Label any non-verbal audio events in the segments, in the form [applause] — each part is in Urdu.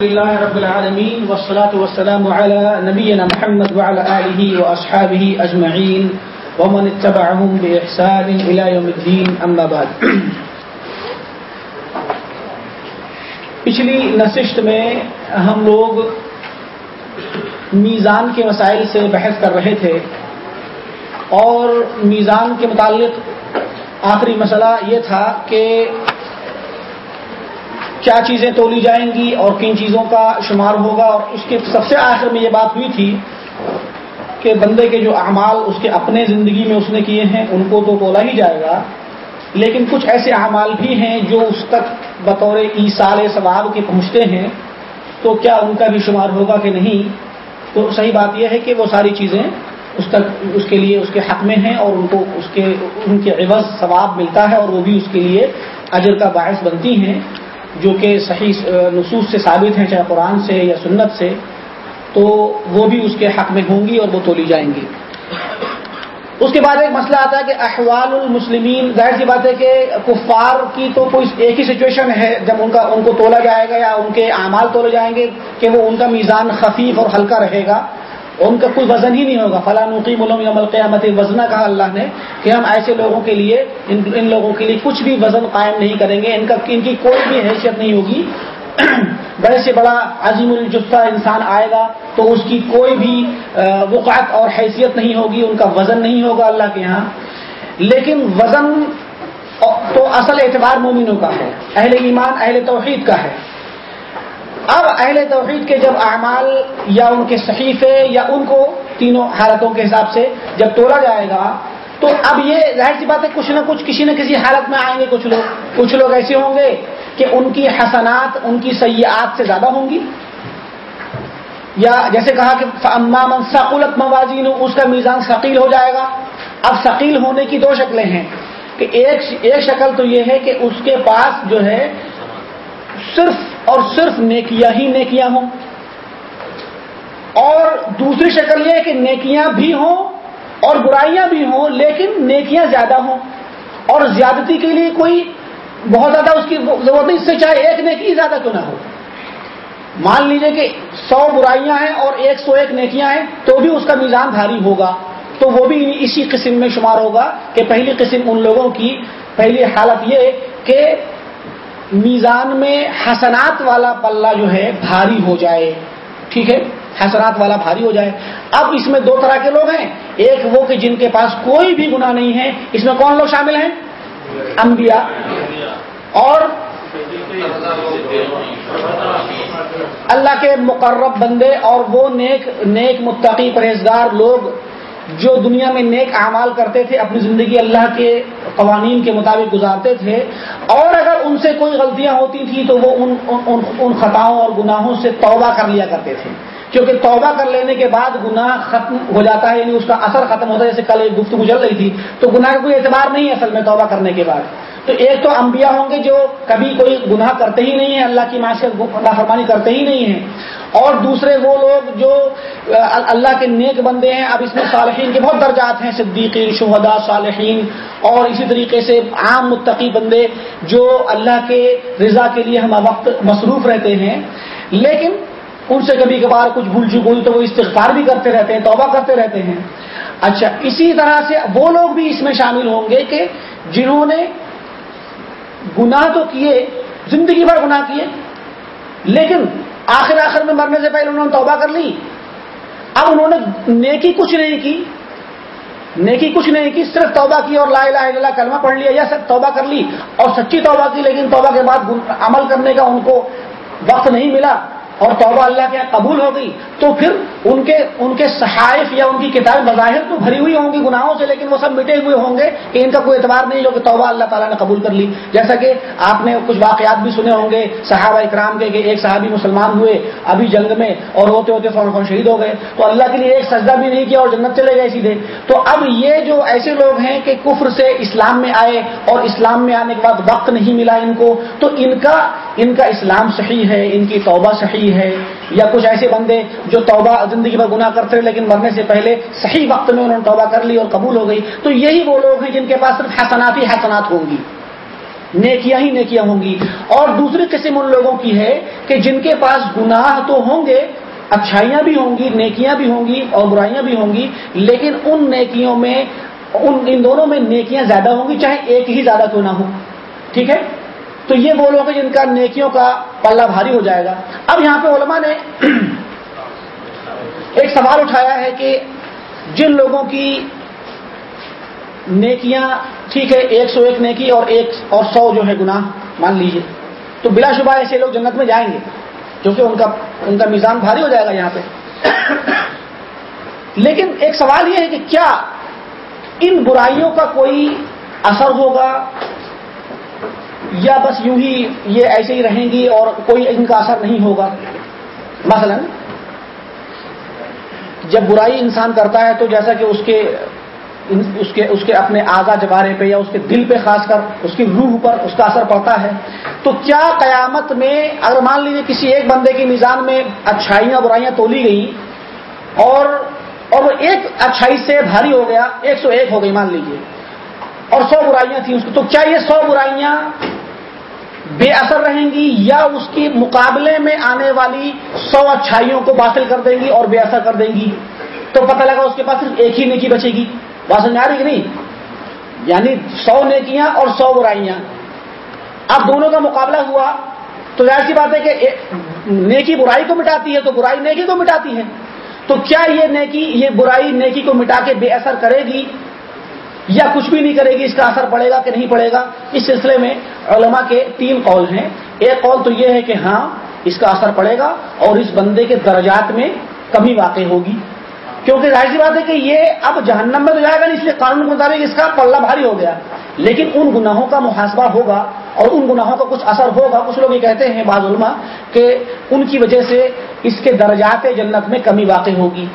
لله رب العالمين والصلاة والسلام على نبينا محمد وعلى آله وأصحابه أجمعين ومن اتبعهم بإحسان إلى يوم الدين أما بعد. پچھلی نشست میں ہم لوگ میزان کے مسائل سے بحث کر رہے تھے اور میزان کے متعلق آخری مسئلہ یہ تھا کہ کیا چیزیں تولی جائیں گی اور کن چیزوں کا شمار ہوگا اور اس کے سب سے آخر میں یہ بات ہوئی تھی کہ بندے کے جو اعمال اس کے اپنے زندگی میں اس نے کیے ہیں، ان کو تو تولا ہی جائے گا۔ لیکن کچھ ایسے اعمال بھی ہیں جو اس تک بطور ایسال ثواب کے پہنچتے ہیں، تو کیا ان کا بھی شمار ہوگا کہ نہیں؟ تو صحیح بات یہ ہے کہ وہ ساری چیزیں اس تک، اس کے لیے اس کے حق میں ہیں اور ان کو اس کے، ان کے عوض ثواب ملتا ہے اور وہ بھی اس کے لیے اجر کا باعث بنتی ہیں۔ جو کہ صحیح نصوص سے ثابت ہیں، چاہے قرآن سے یا سنت سے، تو وہ بھی اس کے حق میں ہوں گی اور وہ تولی جائیں گی۔ اس کے بعد ایک مسئلہ آتا ہے کہ احوال المسلمین، ظاہر سی بات ہے کہ کفار کی تو کوئی ایک ہی سچویشن ہے، جب ان کا، ان کو تولا جائے گا یا ان کے اعمال تولے جائیں گے کہ وہ ان کا میزان خفیف اور ہلکا رہے گا۔ ان کا کوئی وزن ہی نہیں ہوگا۔ فلاں نقیم یوم القیامت وزن کہا اللہ نے کہ ہم ایسے لوگوں کے لیے، ان ان لوگوں کے لیے کچھ بھی وزن قائم نہیں کریں گے۔ ان کا، ان کی کوئی بھی حیثیت نہیں ہوگی۔ [clears throat] بڑے سے بڑا عظیم الجفتہ انسان آئے گا تو اس کی کوئی بھی وقعت اور حیثیت نہیں ہوگی، ان کا وزن نہیں ہوگا اللہ کے یہاں لیکن وزن تو اصل اعتبار مومنوں کا ہے، اہل ایمان، اہل توحید کا ہے۔ اب اہل توحید کے جب اعمال یا ان کے صحیفے یا ان کو تینوں حالتوں کے حساب سے جب توڑا جائے گا، تو اب یہ ظاہر سی بات ہے، کچھ نہ کچھ کسی نہ کسی حالت میں آئیں گے کچھ لوگ۔ کچھ لوگ ایسے ہوں گے کہ ان کی حسنات، ان کی سیاحت سے زیادہ ہوں گی۔ یا جیسے کہا کہ امام ثقولت موازین اس کا میزان ثقیل ہو جائے گا۔ اب ثقیل ہونے کی دو شکلیں ہیں۔ کہ ایک ایک شکل تو یہ ہے کہ اس کے پاس جو ہے صرف اور صرف نیکیاں ہی نیکیاں ہوں۔ اور دوسری شکل یہ کہ نیکیاں بھی ہوں اور برائیاں بھی ہوں، لیکن نیکیاں زیادہ ہوں۔ اور زیادتی کے لیے کوئی بہت زیادہ اس کی ضرورت نہیں، اس سے چاہے ایک نیکی زیادہ کیوں نہ ہو۔ مان لیجیے کہ سو برائیاں ہیں اور ایک سو ایک نیکیاں ہیں، تو بھی اس کا میزان بھاری ہوگا۔ تو وہ بھی اسی قسم میں شمار ہوگا کہ پہلی قسم ان لوگوں کی پہلی حالت یہ کہ میزان میں حسنات والا پلہ جو ہے بھاری ہو جائے۔ ٹھیک ہے؟ حسنات والا بھاری ہو جائے۔ اب اس میں دو طرح کے لوگ ہیں۔ ایک وہ کہ جن کے پاس کوئی بھی گناہ نہیں ہے۔ اس میں کون لوگ شامل ہیں؟ انبیاء۔ اور اللہ کے مقرب بندے اور وہ نیک نیک متقی پرہیزگار لوگ جو دنیا میں نیک اعمال کرتے تھے اپنی زندگی اللہ کے قوانین کے مطابق گزارتے تھے اور اگر ان سے کوئی غلطیاں ہوتی تھیں تو وہ ان ان, ان خطاؤں اور گناہوں سے توبہ کر لیا کرتے تھے۔ کیونکہ توبہ کر لینے کے بعد گناہ ختم ہو جاتا ہے یعنی اس کا اثر ختم ہوتا ہے۔ جیسے کل ایک گفتگو چل رہی تھی تو گناہ کا کوئی اعتبار نہیں ہے اصل میں توبہ کرنے کے بعد۔ تو ایک تو انبیاء ہوں گے جو کبھی کوئی گناہ کرتے ہی نہیں ہیں، اللہ کی معاشرت اللہ فرمانی کرتے ہی نہیں ہیں۔ اور دوسرے وہ لوگ جو اللہ کے نیک بندے ہیں، اب اس میں صالحین کے بہت درجات ہیں، صدیقین شہدا صالحین، اور اسی طریقے سے عام متقی بندے جو اللہ کے رضا کے لیے ہم وقت مصروف رہتے ہیں۔ لیکن ان سے کبھی کبھار کچھ بھول چک ہوئی تو وہ استغفار بھی کرتے رہتے ہیں، توبہ کرتے رہتے ہیں۔ اچھا اسی طرح سے وہ لوگ بھی اس میں شامل ہوں گے کہ جنہوں نے گناہ تو کیے، زندگی بھر گناہ کیے، لیکن آخر آخر میں مرنے سے پہلے انہوں نے توبہ کر لی۔ اب انہوں نے نیکی کچھ نہیں کی، نیکی کچھ نہیں کی، صرف توبہ کی اور لا الہ الا اللہ کلمہ پڑھ لیا یا سب توبہ کر لی اور سچی توبہ کی، لیکن توبہ کے بعد عمل کرنے کا ان کو وقت نہیں ملا۔ اور توبہ اللہ کے قبول ہو گئی تو پھر ان کے ان کے صحائف یا ان کی کتابیں بظاہر تو بھری ہوئی ہوں گی گناہوں سے، لیکن وہ سب مٹے ہوئے ہوں گے کہ ان کا کوئی اعتبار نہیں جو کہ توبہ اللہ تعالیٰ نے قبول کر لی۔ جیسا کہ آپ نے کچھ واقعات بھی سنے ہوں گے صحابہ اکرام کے کہ ایک صحابی مسلمان ہوئے ابھی جنگ میں اور ہوتے ہوتے فون فون شہید ہو گئے۔ تو اللہ کے لیے ایک سجدہ بھی نہیں کیا اور جنت چلے گئے سیدھے۔ تو اب یہ جو ایسے لوگ ہیں کہ کفر سے اسلام میں آئے اور اسلام میں آنے کے بعد وقت نہیں ملا ان کو، تو ان کا ان کا اسلام صحیح ہے، ان کی توبہ صحیح ہے یا کچھ ایسے بندے جو توبہ زندگی میں گناہ کرتے رہے لیکن مرنے سے پہلے صحیح وقت میں انہوں نے توبہ کر لی اور قبول ہو گئی، تو یہی وہ لوگ ہیں جن کے پاس صرف حسنات ہی حسنات ہوں گی، نیکیاں ہی نیکیاں ہوں گی۔ اور دوسری قسم ان لوگوں کی ہے کہ جن کے پاس گناہ تو ہوں گے، اچھائیاں بھی ہوں گی، نیکیاں بھی ہوں گی اور برائیاں بھی ہوں گی، لیکن ان نیکیوں میں، ان ان دونوں میں نیکیاں زیادہ ہوں گی، چاہے ایک ہی زیادہ کیوں نہ ہو ٹھیک ہے؟ تو یہ وہ لوگ ہیں جن کا نیکیوں کا پلہ بھاری ہو جائے گا۔ اب یہاں پہ علماء نے [clears throat] ایک سوال اٹھایا ہے کہ جن لوگوں کی نیکیاں، ٹھیک ہے، ایک سو ایک نیکی اور ایک اور سو جو ہے گناہ، مان لیجیے تو بلا شبہ ایسے لوگ جنت میں جائیں گے کیونکہ ان کا ان کا میزان بھاری ہو جائے گا یہاں پہ۔ [clears throat] لیکن ایک سوال یہ ہے کہ کیا ان برائیوں کا کوئی اثر ہوگا؟ یا بس یوں ہی یہ ایسے ہی رہیں گی اور کوئی ان کا اثر نہیں ہوگا؟ مثلا جب برائی انسان کرتا ہے تو جیسا کہ اس کے اس کے اس کے اپنے آزا جبارے پہ یا اس کے دل پہ خاص کر اس کی روح پر اس کا اثر پڑتا ہے، تو کیا قیامت میں اگر مان لیجیے کسی ایک بندے کی میزان میں اچھائیاں برائیاں تولی گئی اور اور وہ ایک اچھائی سے بھاری ہو گیا، ایک سو ایک ہو گئی مان لیجیے اور سو برائیاں تھیں اس کی تو کیا یہ سو برائیاں بے اثر رہیں گی یا اس کی مقابلے میں آنے والی سو اچھائیوں کو باطل کر دیں گی اور بے اثر کر دیں گی؟ تو پتہ لگا اس کے پاس صرف ایک ہی نیکی بچے گی۔ بات سمجھ آ رہی کہ نہیں؟ یعنی سو نیکیاں اور سو برائیاں۔ اب دونوں کا مقابلہ ہوا تو ظاہر سی بات ہے کہ نیکی برائی کو مٹاتی ہے تو برائی نیکی کو مٹاتی ہے۔ تو کیا یہ نیکی، یہ برائی نیکی کو مٹا کے بے اثر کرے گی؟ یا کچھ بھی نہیں کرے گی، اس کا اثر پڑے گا کہ نہیں پڑے گا؟ اس سلسلے میں علماء کے تین قول ہیں۔ ایک قول تو یہ ہے کہ ہاں اس کا اثر پڑے گا اور اس بندے کے درجات میں کمی واقع ہوگی۔ کیونکہ ظاہر سی بات ہے کہ یہ اب جہنم میں تو جائے گا نہیں، اس لیے قانون کے مطابق اس کا پلہ بھاری ہو گیا۔ لیکن ان گناہوں کا محاسبہ ہوگا اور ان گناہوں کا کچھ اثر ہوگا۔ کچھ لوگ یہ کہتے ہیں بعض علماء کہ ان کی وجہ سے اس کے درجات جنت میں کمی واقع ہوگی۔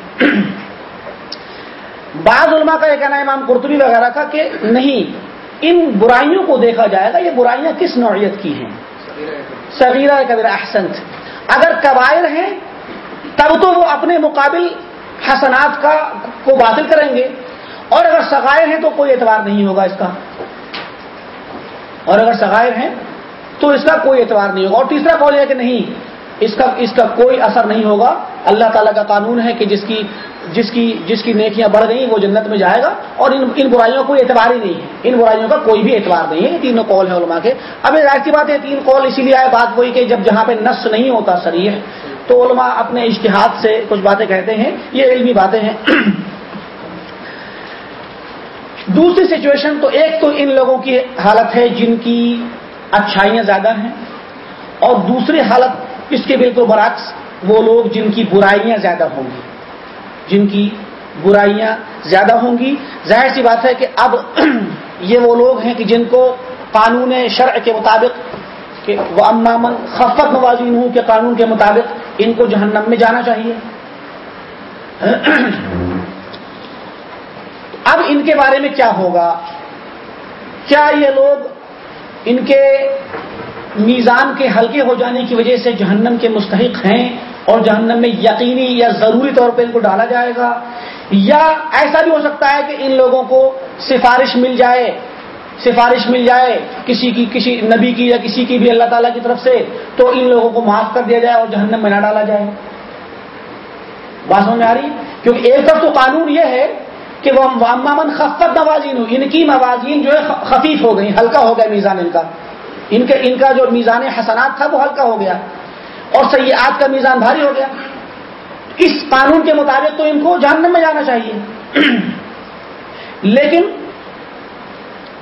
بعض علماء کا یہ کہنا ہے، امام قرطبی وغیرہ کا کہ نہیں، ان برائیوں کو دیکھا جائے گا یہ برائیاں کس نوعیت کی ہیں؟ صغیرہ کبیر احسنت۔ اگر قبائر ہیں، تب تو وہ اپنے مقابل حسنات کا، کو باطل کریں گے۔ اور اگر سغائر ہیں، تو کوئی اعتبار نہیں ہوگا اس کا۔ اور اگر سغائر ہیں، تو اس کا کوئی اعتبار نہیں ہوگا۔ اور تیسرا قول ہے کہ نہیں اس کا اس کا کوئی اثر نہیں ہوگا۔ اللہ تعالیٰ کا قانون ہے کہ جس کی جس کی جس کی نیکیاں بڑھ گئی وہ جنت میں جائے گا اور ان ان برائیوں کو اعتبار ہی نہیں ہے۔ ان برائیوں کا کوئی بھی اعتبار نہیں ہے۔ یہ تینوں قول ہیں علماء کے۔ اب ظاہر سی بات ہے تین قول اسی لیے آئے بات وہی کہ جب جہاں پہ نس نہیں ہوتا شریح تو علماء اپنے اشتہاد سے کچھ باتیں کہتے ہیں۔ یہ علمی باتیں ہیں۔ [clears throat] دوسری سچویشن تو ایک تو ان لوگوں کی حالت ہے جن کی اچھائیاں زیادہ ہیں اور دوسری حالت اس کے بالکل برعکس وہ لوگ جن کی برائیاں زیادہ ہوں گی۔ جن کی برائیاں زیادہ ہوں گی۔ ظاہر سی بات ہے کہ اب [clears throat] یہ وہ لوگ ہیں کہ جن کو قانون شرع کے مطابق کہ وہ امامن خفت موازین ہوں کہ قانون کے مطابق ان کو جہنم میں جانا چاہیے۔ [clears throat] اب ان کے بارے میں کیا ہوگا؟ کیا یہ لوگ ان کے میزان کے ہلکے ہو جانے کی وجہ سے جہنم کے مستحق ہیں اور جہنم میں یقینی یا ضروری طور پہ ان کو ڈالا جائے گا یا ایسا بھی ہو سکتا ہے کہ ان لوگوں کو سفارش مل جائے، سفارش مل جائے کسی کی، کسی نبی کی یا کسی کی بھی اللہ تعالیٰ کی طرف سے تو ان لوگوں کو معاف کر دیا جائے اور جہنم میں نہ ڈالا جائے۔ بات سمجھ میں آ رہی؟ کیونکہ ایک طرف تو قانون یہ ہے کہ وہ مامن خفت موازین ہو ان کی موازین جو ہے خفیف ہو گئی ہلکا ہو گیا میزان ان کا۔ ان کے ان کا جو میزان حسنات تھا وہ ہلکا ہو گیا اور سیاحت کا میزان بھاری ہو گیا۔ اس قانون کے مطابق تو ان کو جہنم میں جانا چاہیے۔ لیکن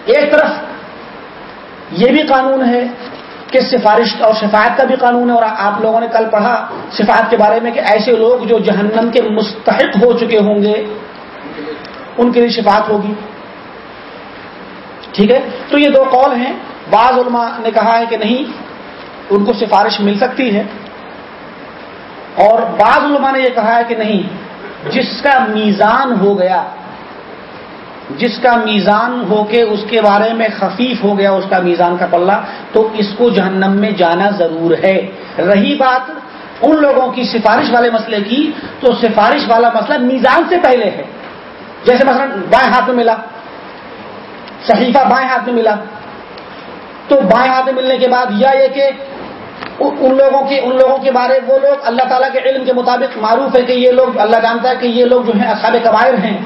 ایک طرف یہ بھی قانون ہے کہ سفارش اور شفاعت کا بھی قانون ہے اور آپ لوگوں نے کل پڑھا شفاعت کے بارے میں کہ ایسے لوگ جو جہنم کے مستحق ہو چکے ہوں گے، ان کے لیے شفاعت ہوگی۔ ٹھیک ہے؟ تو یہ دو قول ہیں۔ بعض علماء نے کہا ہے کہ نہیں، ان کو سفارش مل سکتی ہے۔ اور بعض علماء نے یہ کہا ہے کہ نہیں، جس کا میزان ہو گیا، جس کا میزان ہو کے اس کے بارے میں خفیف ہو گیا، اس کا میزان کا پلہ، تو اس کو جہنم میں جانا ضرور ہے۔ رہی بات ان لوگوں کی سفارش والے مسئلے کی، تو سفارش والا مسئلہ میزان سے پہلے ہے۔ جیسے مثلا بائیں ہاتھ میں ملا، صحیفہ بائیں ہاتھ میں ملا تو بائیں ہاتھ ملنے کے بعد یا یہ کہ ان لوگوں کے ان لوگوں کے بارے وہ لوگ اللہ تعالیٰ کے علم کے مطابق معروف ہے کہ یہ لوگ اللہ جانتا ہے کہ یہ لوگ جو ہیں اصحاب قبائر ہیں۔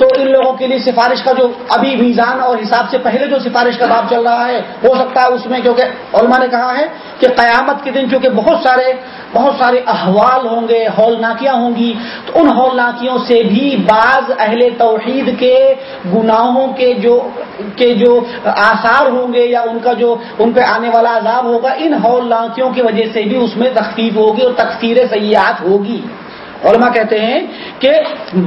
تو ان لوگوں کے لیے سفارش کا جو ابھی میزان اور حساب سے پہلے جو سفارش کا باب چل رہا ہے، ہو سکتا ہے اس میں کیونکہ علماء نے کہا ہے کہ قیامت کے دن چونکہ بہت سارے بہت سارے احوال ہوں گے ہول ناکیاں ہوں گی، تو ان ہول ناکیوں سے بھی بعض اہل توحید کے گناہوں کے جو کے جو آثار ہوں گے یا ان کا جو ان پہ آنے والا عذاب ہوگا، ان ہول ناکیوں کی وجہ سے بھی اس میں تخفیف ہوگی اور تقسیر سیاحت ہوگی۔ علماء کہتے ہیں کہ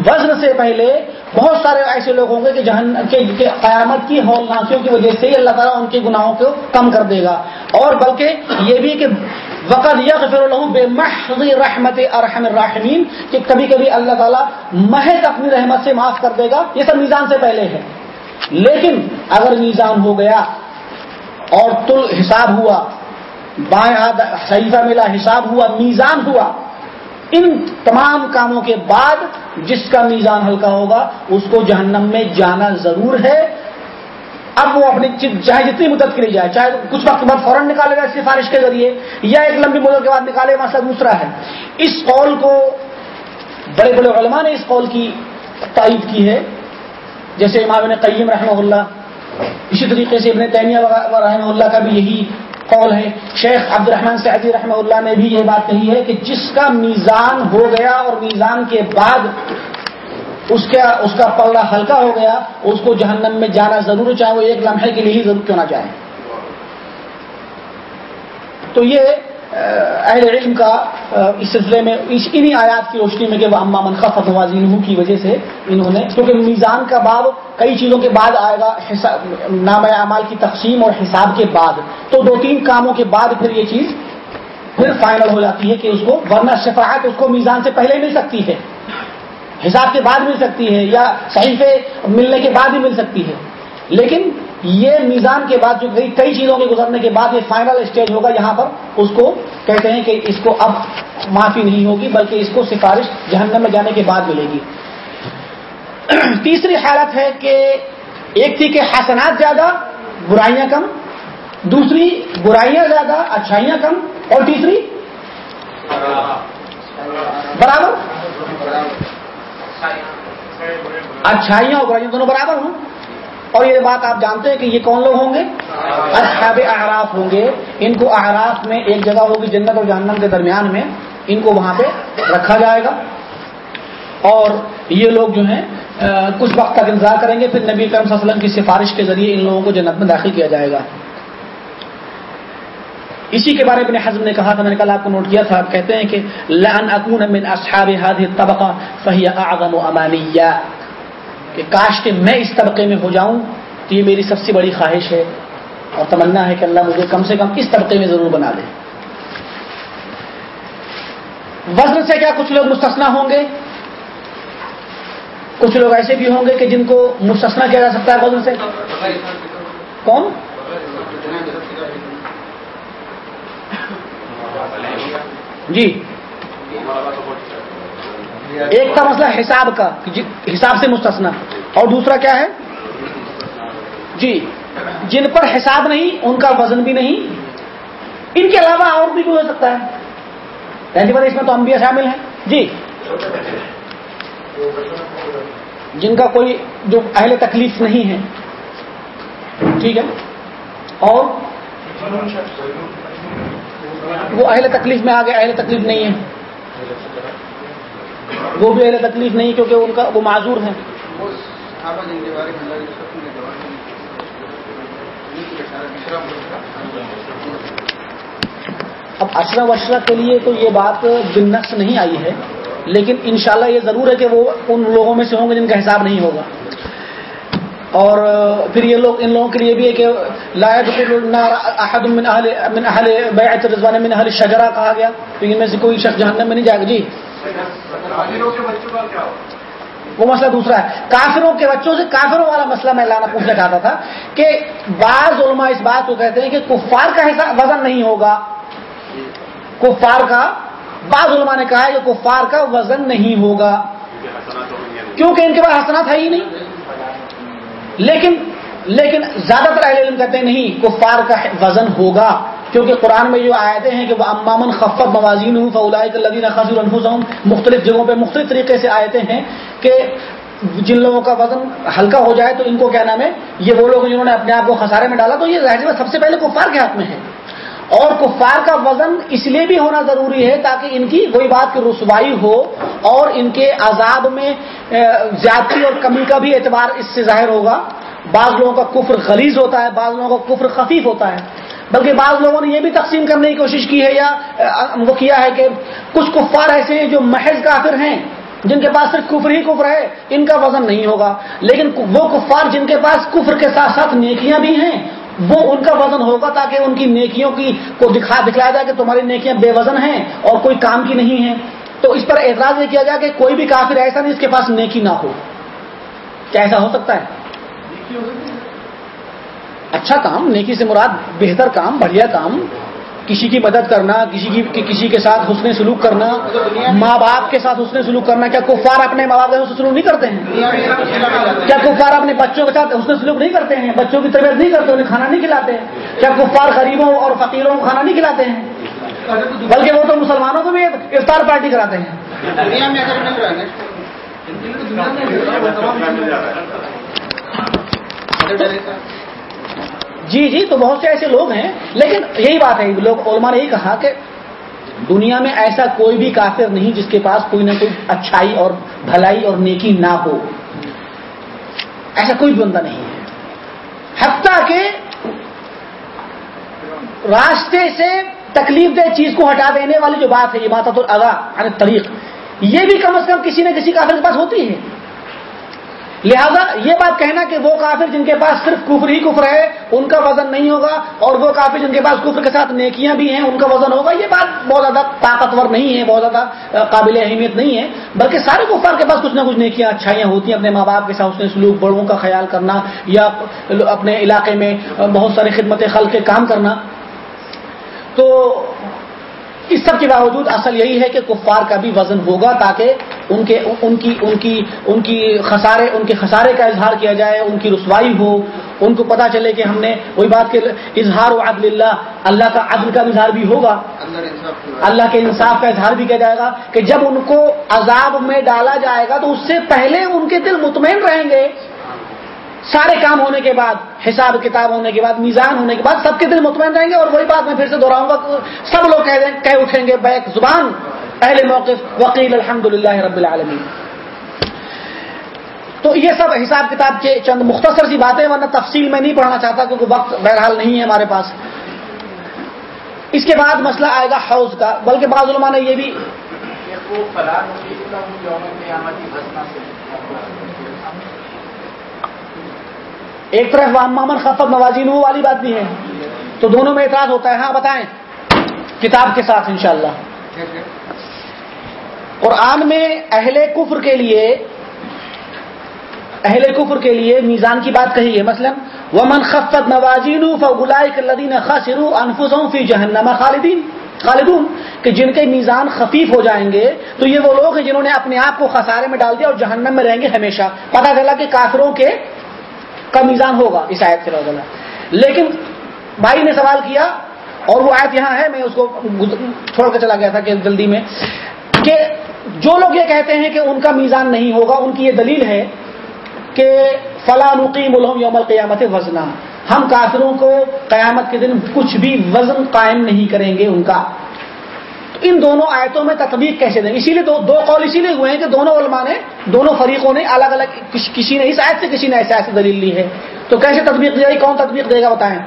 وزن سے پہلے بہت سارے ایسے لوگ ہوں گے کہ جہن کے قیامت کی ہولناکیوں کی وجہ سے اللہ تعالیٰ ان کے گناہوں کو کم کر دے گا۔ اور بلکہ یہ بھی کہ وقت اللہ بے محض رحمت ارحم الرحمین کہ کبھی کبھی اللہ تعالیٰ محض اپنی رحمت سے معاف کر دے گا۔ یہ سب میزان سے پہلے ہے۔ لیکن اگر میزان ہو گیا اور تل حساب ہوا، بائیں ہاتھ صحیفہ ملا حساب ہوا، میزان ہوا ان تمام کاموں کے بعد جس کا میزان ہلکا ہوگا، اس کو جہنم میں جانا ضرور ہے۔ اب وہ اپنی چاہے جتنی مدت کے لیے جائے، چاہے کچھ وقت بعد فوراً نکالے گا سفارش کے ذریعے، یا ایک لمبی مدت کے بعد نکالے، مسئلہ دوسرا ہے۔ اس قول کو بڑے بڑے علماء نے اس قول کی تائید کی ہے۔ جیسے امام نے قیم رحمہ اللہ، اسی طریقے سے ابن تیمیہ رحمہ اللہ کا بھی یہی قول ہے۔ شیخ عبد الرحمن سعدی رحمہ اللہ نے بھی یہ بات کہی ہے کہ جس کا میزان ہو گیا اور میزان کے بعد اس کا اس کا پلڑا ہلکا ہو گیا، اس کو جہنم میں جانا ضرور چاہے وہ ایک لمحے کے لیے ہی ضرور کیوں نہ جائے؟ تو یہ اہل علم کا اس سلسلے میں انہی آیات کی روشنی میں کہ وہ اما منخا فتوازین کی وجہ سے انہوں نے، کیونکہ میزان کا باب کئی چیزوں کے بعد آئے گا نام اعمال کی تقسیم اور حساب کے بعد۔ تو دو تین کاموں کے بعد پھر یہ چیز پھر فائنل ہو جاتی ہے کہ اس کو، ورنہ شفاعت اس کو میزان سے پہلے مل سکتی ہے۔ حساب کے بعد مل سکتی ہے یا صحیح سے ملنے کے بعد ہی مل سکتی ہے۔ لیکن یہ میزان کے بعد جو کئی چیزوں کے گزرنے کے بعد یہ فائنل اسٹیج ہوگا یہاں پر، اس کو کہتے ہیں کہ اس کو اب معافی نہیں ہوگی، بلکہ اس کو سفارش جہنم میں جانے کے بعد ملے گی۔ [clears throat] تیسری حالت ہے کہ ایک تھی کہ حسنات زیادہ، برائیاں کم، دوسری برائیاں زیادہ، اچھائیاں کم، اور تیسری برابر؟ اچھائیاں اور برائیاں دونوں برابر ہوں۔ اور یہ بات آپ جانتے ہیں کہ یہ کون لوگ ہوں گے؟ اصحاب احراف ہوں گے۔ ان کو احراف میں ایک جگہ ہوگی جنت اور جہنم کے درمیان میں۔ ان کو وہاں پہ رکھا جائے گا۔ اور یہ لوگ جو ہیں کچھ وقت تک انتظار کریں گے، پھر نبی کرم صلی اللہ علیہ وسلم کی سفارش کے ذریعے ان لوگوں کو جنت میں داخل کیا جائے گا۔ اسی کے بارے میں حضم نے کہا تھا، میں نے کل آپ کو نوٹ کیا تھا، آپ کہتے ہیں کہ لان اکون من اصحاب هذه طبقہ اعظم امانیہ کہ کاش کہ میں اس طبقے میں ہو جاؤں تو یہ میری سب سے بڑی خواہش ہے اور تمنا ہے کہ اللہ مجھے کم سے کم اس طبقے میں ضرور بنا دے وزن سے کیا کچھ لوگ مستثنا ہوں گے؟ کچھ لوگ ایسے بھی ہوں گے کہ جن کو مستثنا کیا جا سکتا ہے وزن سے؟ کون؟ جی۔ ایک کا مسئلہ حساب کا جی، حساب سے مستثنا اور دوسرا کیا ہے؟ جی جن پر حساب نہیں، ان کا وزن بھی نہیں۔ ان کے علاوہ اور بھی کوئی ہو سکتا ہے؟ اس میں تو انبیاء شامل ہیں۔ جی۔ جن کا کوئی، جو اہل تکلیف نہیں ہے۔ ٹھیک ہے۔ اور وہ اہل تکلیف میں آگے، اہل تکلیف نہیں ہے۔ وہ بھی اہل تکلیف نہیں کیونکہ ان کا وہ معذور ہیں۔ اب اشرف اشرف کے لیے تو یہ بات بنقص نہیں آئی ہے، لیکن انشاءاللہ یہ ضرور ہے کہ وہ ان لوگوں میں سے ہوں گے جن کا حساب نہیں ہوگا۔ اور پھر یہ لوگ ان لوگوں کے لیے بھی ہے کہ بیعت رضوان من اہل شجرا کہا گیا، تو ان میں سے کوئی شخص جہنم میں نہیں جائے گا۔ جی۔ وہ مسئلہ دوسرا ہے۔ کافروں کے بچوں سے کافروں والا مسئلہ میں لانا پوچھنا چاہتا تھا کہ بعض علماء اس بات کو کہتے ہیں کہ کفار کا حصہ وزن نہیں ہوگا۔ کفار کا بعض علماء نے کہا ہے کہ کفار کا وزن نہیں ہوگا۔ کیونکہ ان کے پاس حسنات ہے ہی نہیں۔ لیکن لیکن زیادہ تر اہل علم کہتے ہیں نہیں، کفار کا وزن ہوگا۔ کیونکہ قرآن میں جو آیتیں ہیں کہ وہ امامن خفت موازین ہوں فلاء خزر الفظ مختلف جگہوں پہ مختلف طریقے سے آیتیں ہیں کہ جن لوگوں کا وزن ہلکا ہو جائے تو ان کو کیا نام ہے؟ یہ وہ لوگ جنہوں نے اپنے آپ کو خسارے میں ڈالا تو یہ ظاہر سب سے پہلے کفار کے ہاتھ میں ہے۔ اور کفار کا وزن اس لیے بھی ہونا ضروری ہے تاکہ ان کی وہی بات کی رسوائی ہو اور ان کے عذاب میں زیادتی اور کمی کا بھی اعتبار اس سے ظاہر ہوگا۔ بعض لوگوں کا کفر غلیظ ہوتا ہے، بعض لوگوں کا کفر خفیف ہوتا ہے۔ بلکہ بعض لوگوں نے یہ بھی تقسیم کرنے کی کوشش کی ہے یا وہ کیا ہے کہ کچھ کفار ایسے ہیں جو محض کافر ہیں، جن کے پاس صرف کفر ہی کفر ہے، ان کا وزن نہیں ہوگا۔ لیکن وہ کفار جن کے پاس کفر کے ساتھ ساتھ نیکیاں بھی ہیں، وہ ان کا وزن ہوگا تاکہ ان کی نیکیوں کی کو دکھا، دکھلایا جائے کہ تمہاری نیکیاں بے وزن ہیں اور کوئی کام کی نہیں ہیں۔ تو اس پر اعتراض یہ کیا جائے کہ کوئی بھی کافر ایسا نہیں اس کے پاس نیکی نہ ہو۔ کیا ایسا ہو سکتا ہے؟ اچھا کام، نیکی سے مراد بہتر کام، بڑھیا کام، کسی کی مدد کرنا، کسی کی کسی کے ساتھ حسن سلوک کرنا، ماں باپ کے ساتھ حسن سلوک کرنا، کیا کفار اپنے ماں باپ کے حسن سلوک نہیں کرتے ہیں؟ کیا کفار اپنے بچوں کے ساتھ حسن سلوک نہیں کرتے ہیں؟ بچوں کی طبیعت نہیں کرتے، انہیں کھانا نہیں کھلاتے کیا کفار غریبوں اور فقیروں کو کھانا نہیں کھلاتے ہیں؟ بلکہ وہ تو مسلمانوں کو بھی افطار پارٹی کراتے ہیں۔ جی جی تو بہت سے ایسے لوگ ہیں، لیکن یہی بات ہے، لوگ علماء نے یہی کہا کہ دنیا میں ایسا کوئی بھی کافر نہیں جس کے پاس کوئی نہ کوئی اچھائی اور بھلائی اور نیکی نہ ہو۔ ایسا کوئی بندہ نہیں ہے۔ حتیٰ کہ راستے سے تکلیف دہ چیز کو ہٹا دینے والی جو بات ہے، یہ بات تو اگا طریق، یہ بھی کم از کم کسی نہ کسی کافر کے پاس ہوتی ہے۔ لہذا یہ بات کہنا کہ وہ کافر جن کے پاس صرف کفر ہی کفر ہے، ان کا وزن نہیں ہوگا، اور وہ کافر جن کے پاس کفر کے ساتھ نیکیاں بھی ہیں، ان کا وزن ہوگا، یہ بات بہت زیادہ طاقتور نہیں ہے، بہت زیادہ قابل اہمیت نہیں ہے، بلکہ سارے کفار کے پاس کچھ نہ کچھ نیکیاں اچھائیاں ہوتی ہیں، اپنے ماں باپ کے ساتھ اس نے سلوک بڑوں کا خیال کرنا، یا اپنے علاقے میں بہت ساری خدمت خل کے کام کرنا۔ تو اس سب کے باوجود اصل یہی ہے کہ کفار کا بھی وزن ہوگا تاکہ ان کے ان کی ان کی ان کی خسارے ان کے خسارے کا اظہار کیا جائے ان کی رسوائی ہو ان کو پتا چلے کہ ہم نے وہی بات کہ اظہار و عدل اللہ اللہ کا عدل کا اظہار بھی ہوگا۔ اللہ کے انصاف کا اظہار بھی کیا جائے گا کہ جب ان کو عذاب میں ڈالا جائے گا تو اس سے پہلے ان کے دل مطمئن رہیں گے۔ سارے کام ہونے کے بعد، حساب کتاب ہونے کے بعد، میزان ہونے کے بعد سب کے دل مطمئن رہیں گے اور وہی بات میں پھر سے دوہراؤں گا سب لوگ کہہ دیں، کہہ اٹھیں گے، بیک زبان پہلے موقف وکیل الحمد للہ رب العالمین۔ تو یہ سب حساب کتاب کے چند مختصر سی باتیں، ورنہ تفصیل میں نہیں پڑھنا چاہتا کیونکہ وقت بہرحال نہیں ہے ہمارے پاس۔ اس کے بعد مسئلہ آئے گا حوض کا، بلکہ بعض علماء نے یہ بھی ایک طرف محمد خفت نوازین والی بات بھی ہے۔ تو دونوں میں اعتراض ہوتا ہے۔ ہاں بتائیں۔ کتاب کے ساتھ، انشاءاللہ۔ اور آن میں اہل کفر کے لیے، اہل کفر کے لیے میزان کی بات کہی ہے۔ مثلا، ومن خفت نوازین فلدین خاصرو انفسوں فی خالدین خالدون۔ کہ جن کے میزان خفیف ہو جائیں گے، تو یہ وہ لوگ ہیں جنہوں نے اپنے آپ کو خسارے میں ڈال دیا اور جہنم میں رہیں گے ہمیشہ۔ پتہ چلا کہ کافروں کے کا میزان ہوگا اس آیت کے روز لیکن بھائی نے سوال کیا اور وہ آیت یہاں ہے، میں اس کو چھوڑ کے چلا گیا تھا کہ جلدی میں، کہ جو لوگ یہ کہتے ہیں کہ ان کا میزان نہیں ہوگا، ان کی یہ دلیل ہے کہ فلاں نقیم الحم یوم القیامت وزنا۔ ہم کافروں کو قیامت کے دن کچھ بھی وزن قائم نہیں کریں گے ان کا۔ ان دونوں آیتوں میں تطبیق کیسے دیں؟ اسی لیے دو دو قول اسی لیے ہوئے ہیں کہ دونوں علماء نے دونوں فریقوں نے الگ الگ کسی نے اس آیت سے کسی نے ایسے ایسے دلیل لی ہے۔ تو کیسے تطبیق دی کون تطبیق دے گا؟ بتائیں۔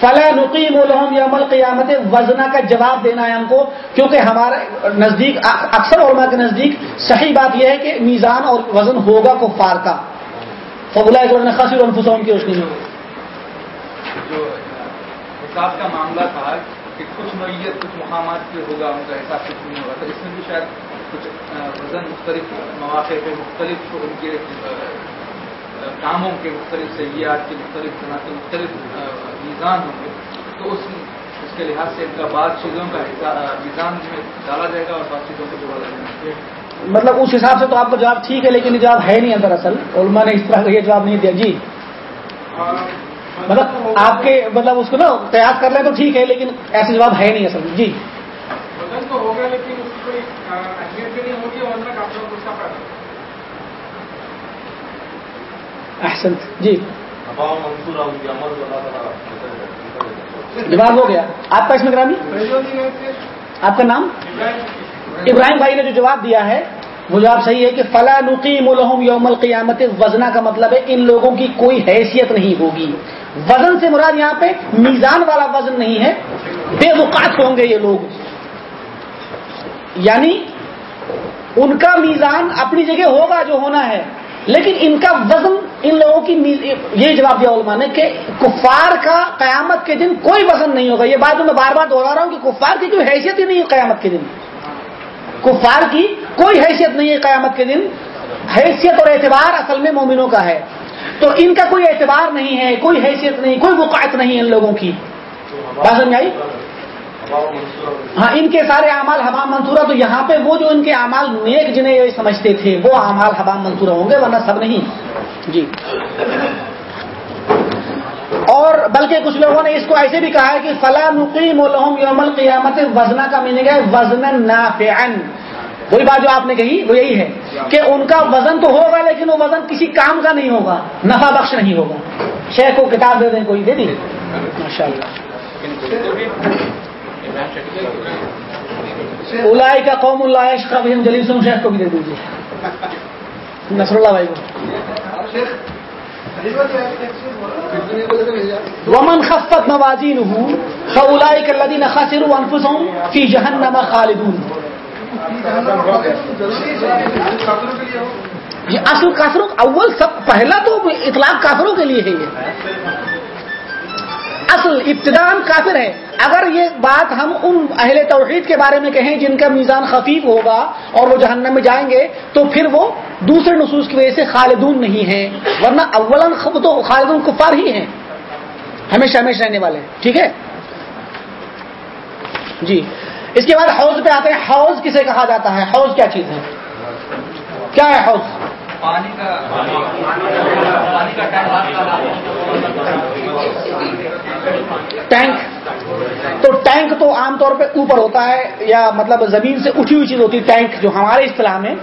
فلاں نقیم الحم یا عمل قیامت وزنا کا جواب دینا ہے ہم کو، کیونکہ ہمارے نزدیک اکثر علماء کے نزدیک صحیح بات یہ ہے کہ میزان اور وزن ہوگا کفار کا۔ فبلا نے خاصی انفسوم کی روشنی میں جو حساب کا معاملہ تھا کچھ نوعیت کچھ مقامات پہ ہوگا ان کا احساس کچھ نہیں ہوگا تو اس میں بھی شاید کچھ وزن مختلف مواقع پہ مختلف ان کے کاموں کے مختلف سیاحت کے مختلف صنعت کے مختلف میزان ہوں گے۔ تو اس اس کے لحاظ سے ان کا بعض چیزوں کا میزان میں ڈالا جائے گا اور بعض چیزوں کو جوڑا جائے گا۔ مطلب اس حساب سے تو آپ کا جواب ٹھیک ہے لیکن یہ جواب ہے نہیں دراصل علماء نے اس طرح کا یہ جواب نہیں دیا۔ جی۔ مطلب آپ کے مطلب اس کو نا قیاس کر لیں تو ٹھیک ہے لیکن ایسا جواب ہے نہیں اصل میں۔ جی۔ احسن۔ جی۔ جواب ہو گیا۔ آپ کا اس میں گرامی آپ کا نام؟ ابراہیم بھائی نے جو جواب دیا ہے وہ جواب صحیح ہے کہ فلا نقیم الحم یوم القیامت وزنا کا مطلب ہے ان لوگوں کی کوئی حیثیت نہیں ہوگی۔ وزن سے مراد یہاں پہ میزان والا وزن نہیں ہے، بے وقات ہوں گے یہ لوگ۔ یعنی ان کا میزان اپنی جگہ ہوگا جو ہونا ہے، لیکن ان کا وزن، ان لوگوں کی یہ جواب دیا علماء نے کہ کفار کا قیامت کے دن کوئی وزن نہیں ہوگا۔ یہ بات میں بار بار دوہرا رہا ہوں کہ کفار کی کوئی حیثیت ہی نہیں ہے قیامت کے دن۔ کفار کی کوئی حیثیت نہیں ہے قیامت کے دن۔ حیثیت اور اعتبار اصل میں مومنوں کا ہے۔ تو ان کا کوئی اعتبار نہیں ہے، کوئی حیثیت نہیں، کوئی وقعت نہیں ہے ان لوگوں کی۔ بات سمجھ آئی؟ ہاں ان کے سارے اعمال حبام منصورہ، تو یہاں پہ وہ جو ان کے اعمال نیک جنہیں یہ سمجھتے تھے، وہ اعمال حبام منصورہ ہوں گے، ورنہ سب نہیں۔ جی۔ اور بلکہ کچھ لوگوں نے اس کو ایسے بھی کہا ہے کہ فلاں مقیم الحم یوم القیامت وزنا کا میننگ ہے وزن نافعن وہی بات جو آپ نے کہی، وہ یہی ہے کہ ان کا وزن تو ہوگا لیکن وہ وزن کسی کام کا نہیں ہوگا، نفع بخش نہیں ہوگا۔ شیخ کو کتاب دے دیں، کوئی دے دی؟ ماشاء اللہ الائی کا قوم اللہ عشق کا جلیل سم شیخ کو بھی دے دیجیے نصر اللہ بھائی کو۔ ومن خفت موازین ہوں فلائی کلدی لدین خاصر انفس ہوں فی جہنم خالدون. یہ اصل کافروں اول سب، پہلا تو اطلاق کافروں کے لیے ہے یہ۔ اصل ابتدان کافر ہے اگر یہ بات ہم ان اہل توحید کے بارے میں کہیں جن کا میزان خفیف ہوگا اور وہ جہنم میں جائیں گے، تو پھر وہ دوسرے نصوص کی وجہ سے خالدون نہیں ہیں، ورنہ اول تو خالدون کفار ہی ہیں۔ ہمیشہ ہمیشہ رہنے والے ٹھیک ہے؟ جی۔ اس کے بعد حوض پہ آتے ہیں۔ حوض کسے کہا جاتا ہے؟ حوض کیا چیز ہے؟ کیا ہے حوض؟ پانی کا پانی کا ٹینک تو ٹینک تو عام طور پہ اوپر ہوتا ہے یا مطلب زمین سے اٹھی ہوئی چیز ہوتی ہے ٹینک جو ہمارے اصطلاح میں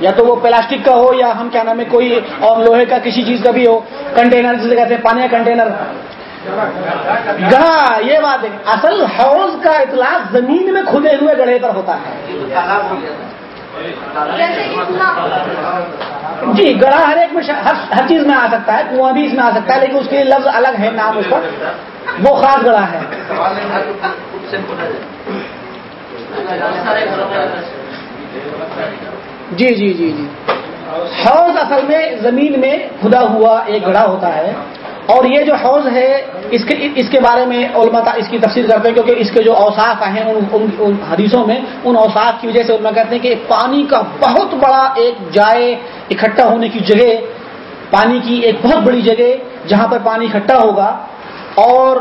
یا تو وہ پلاسٹک کا ہو یا ہم کیا نام ہے کوئی اور لوہے کا کسی چیز کا بھی ہو کنٹینر جسے کہتے ہیں پانی کا کنٹینر۔ گڑھا یہ بات ہے۔ اصل حوض کا اطلاق زمین میں کھدے ہوئے گڑھے پر ہوتا ہے۔ جی گڑھا ہر ایک میں ہر چیز میں آ سکتا ہے، کنواں بھی اس میں آ سکتا ہے، لیکن اس کے لیے لفظ الگ ہے، نام اس کا۔ وہ خاص گڑھا ہے۔ جی جی جی جی۔ حوض اصل میں زمین میں کھدا ہوا ایک گڑھا ہوتا ہے۔ اور یہ جو حوض ہے اس کے اس کے بارے میں علماء اس کی تفسیر کرتے ہیں کیونکہ اس کے جو اوساف ہیں ان, ان, ان حدیثوں میں ان اوساف کی وجہ سے علماء کہتے ہیں کہ پانی کا بہت بڑا ایک جائے اکٹھا ہونے کی جگہ پانی کی ایک بہت بڑی جگہ جہاں پر پانی اکٹھا ہوگا اور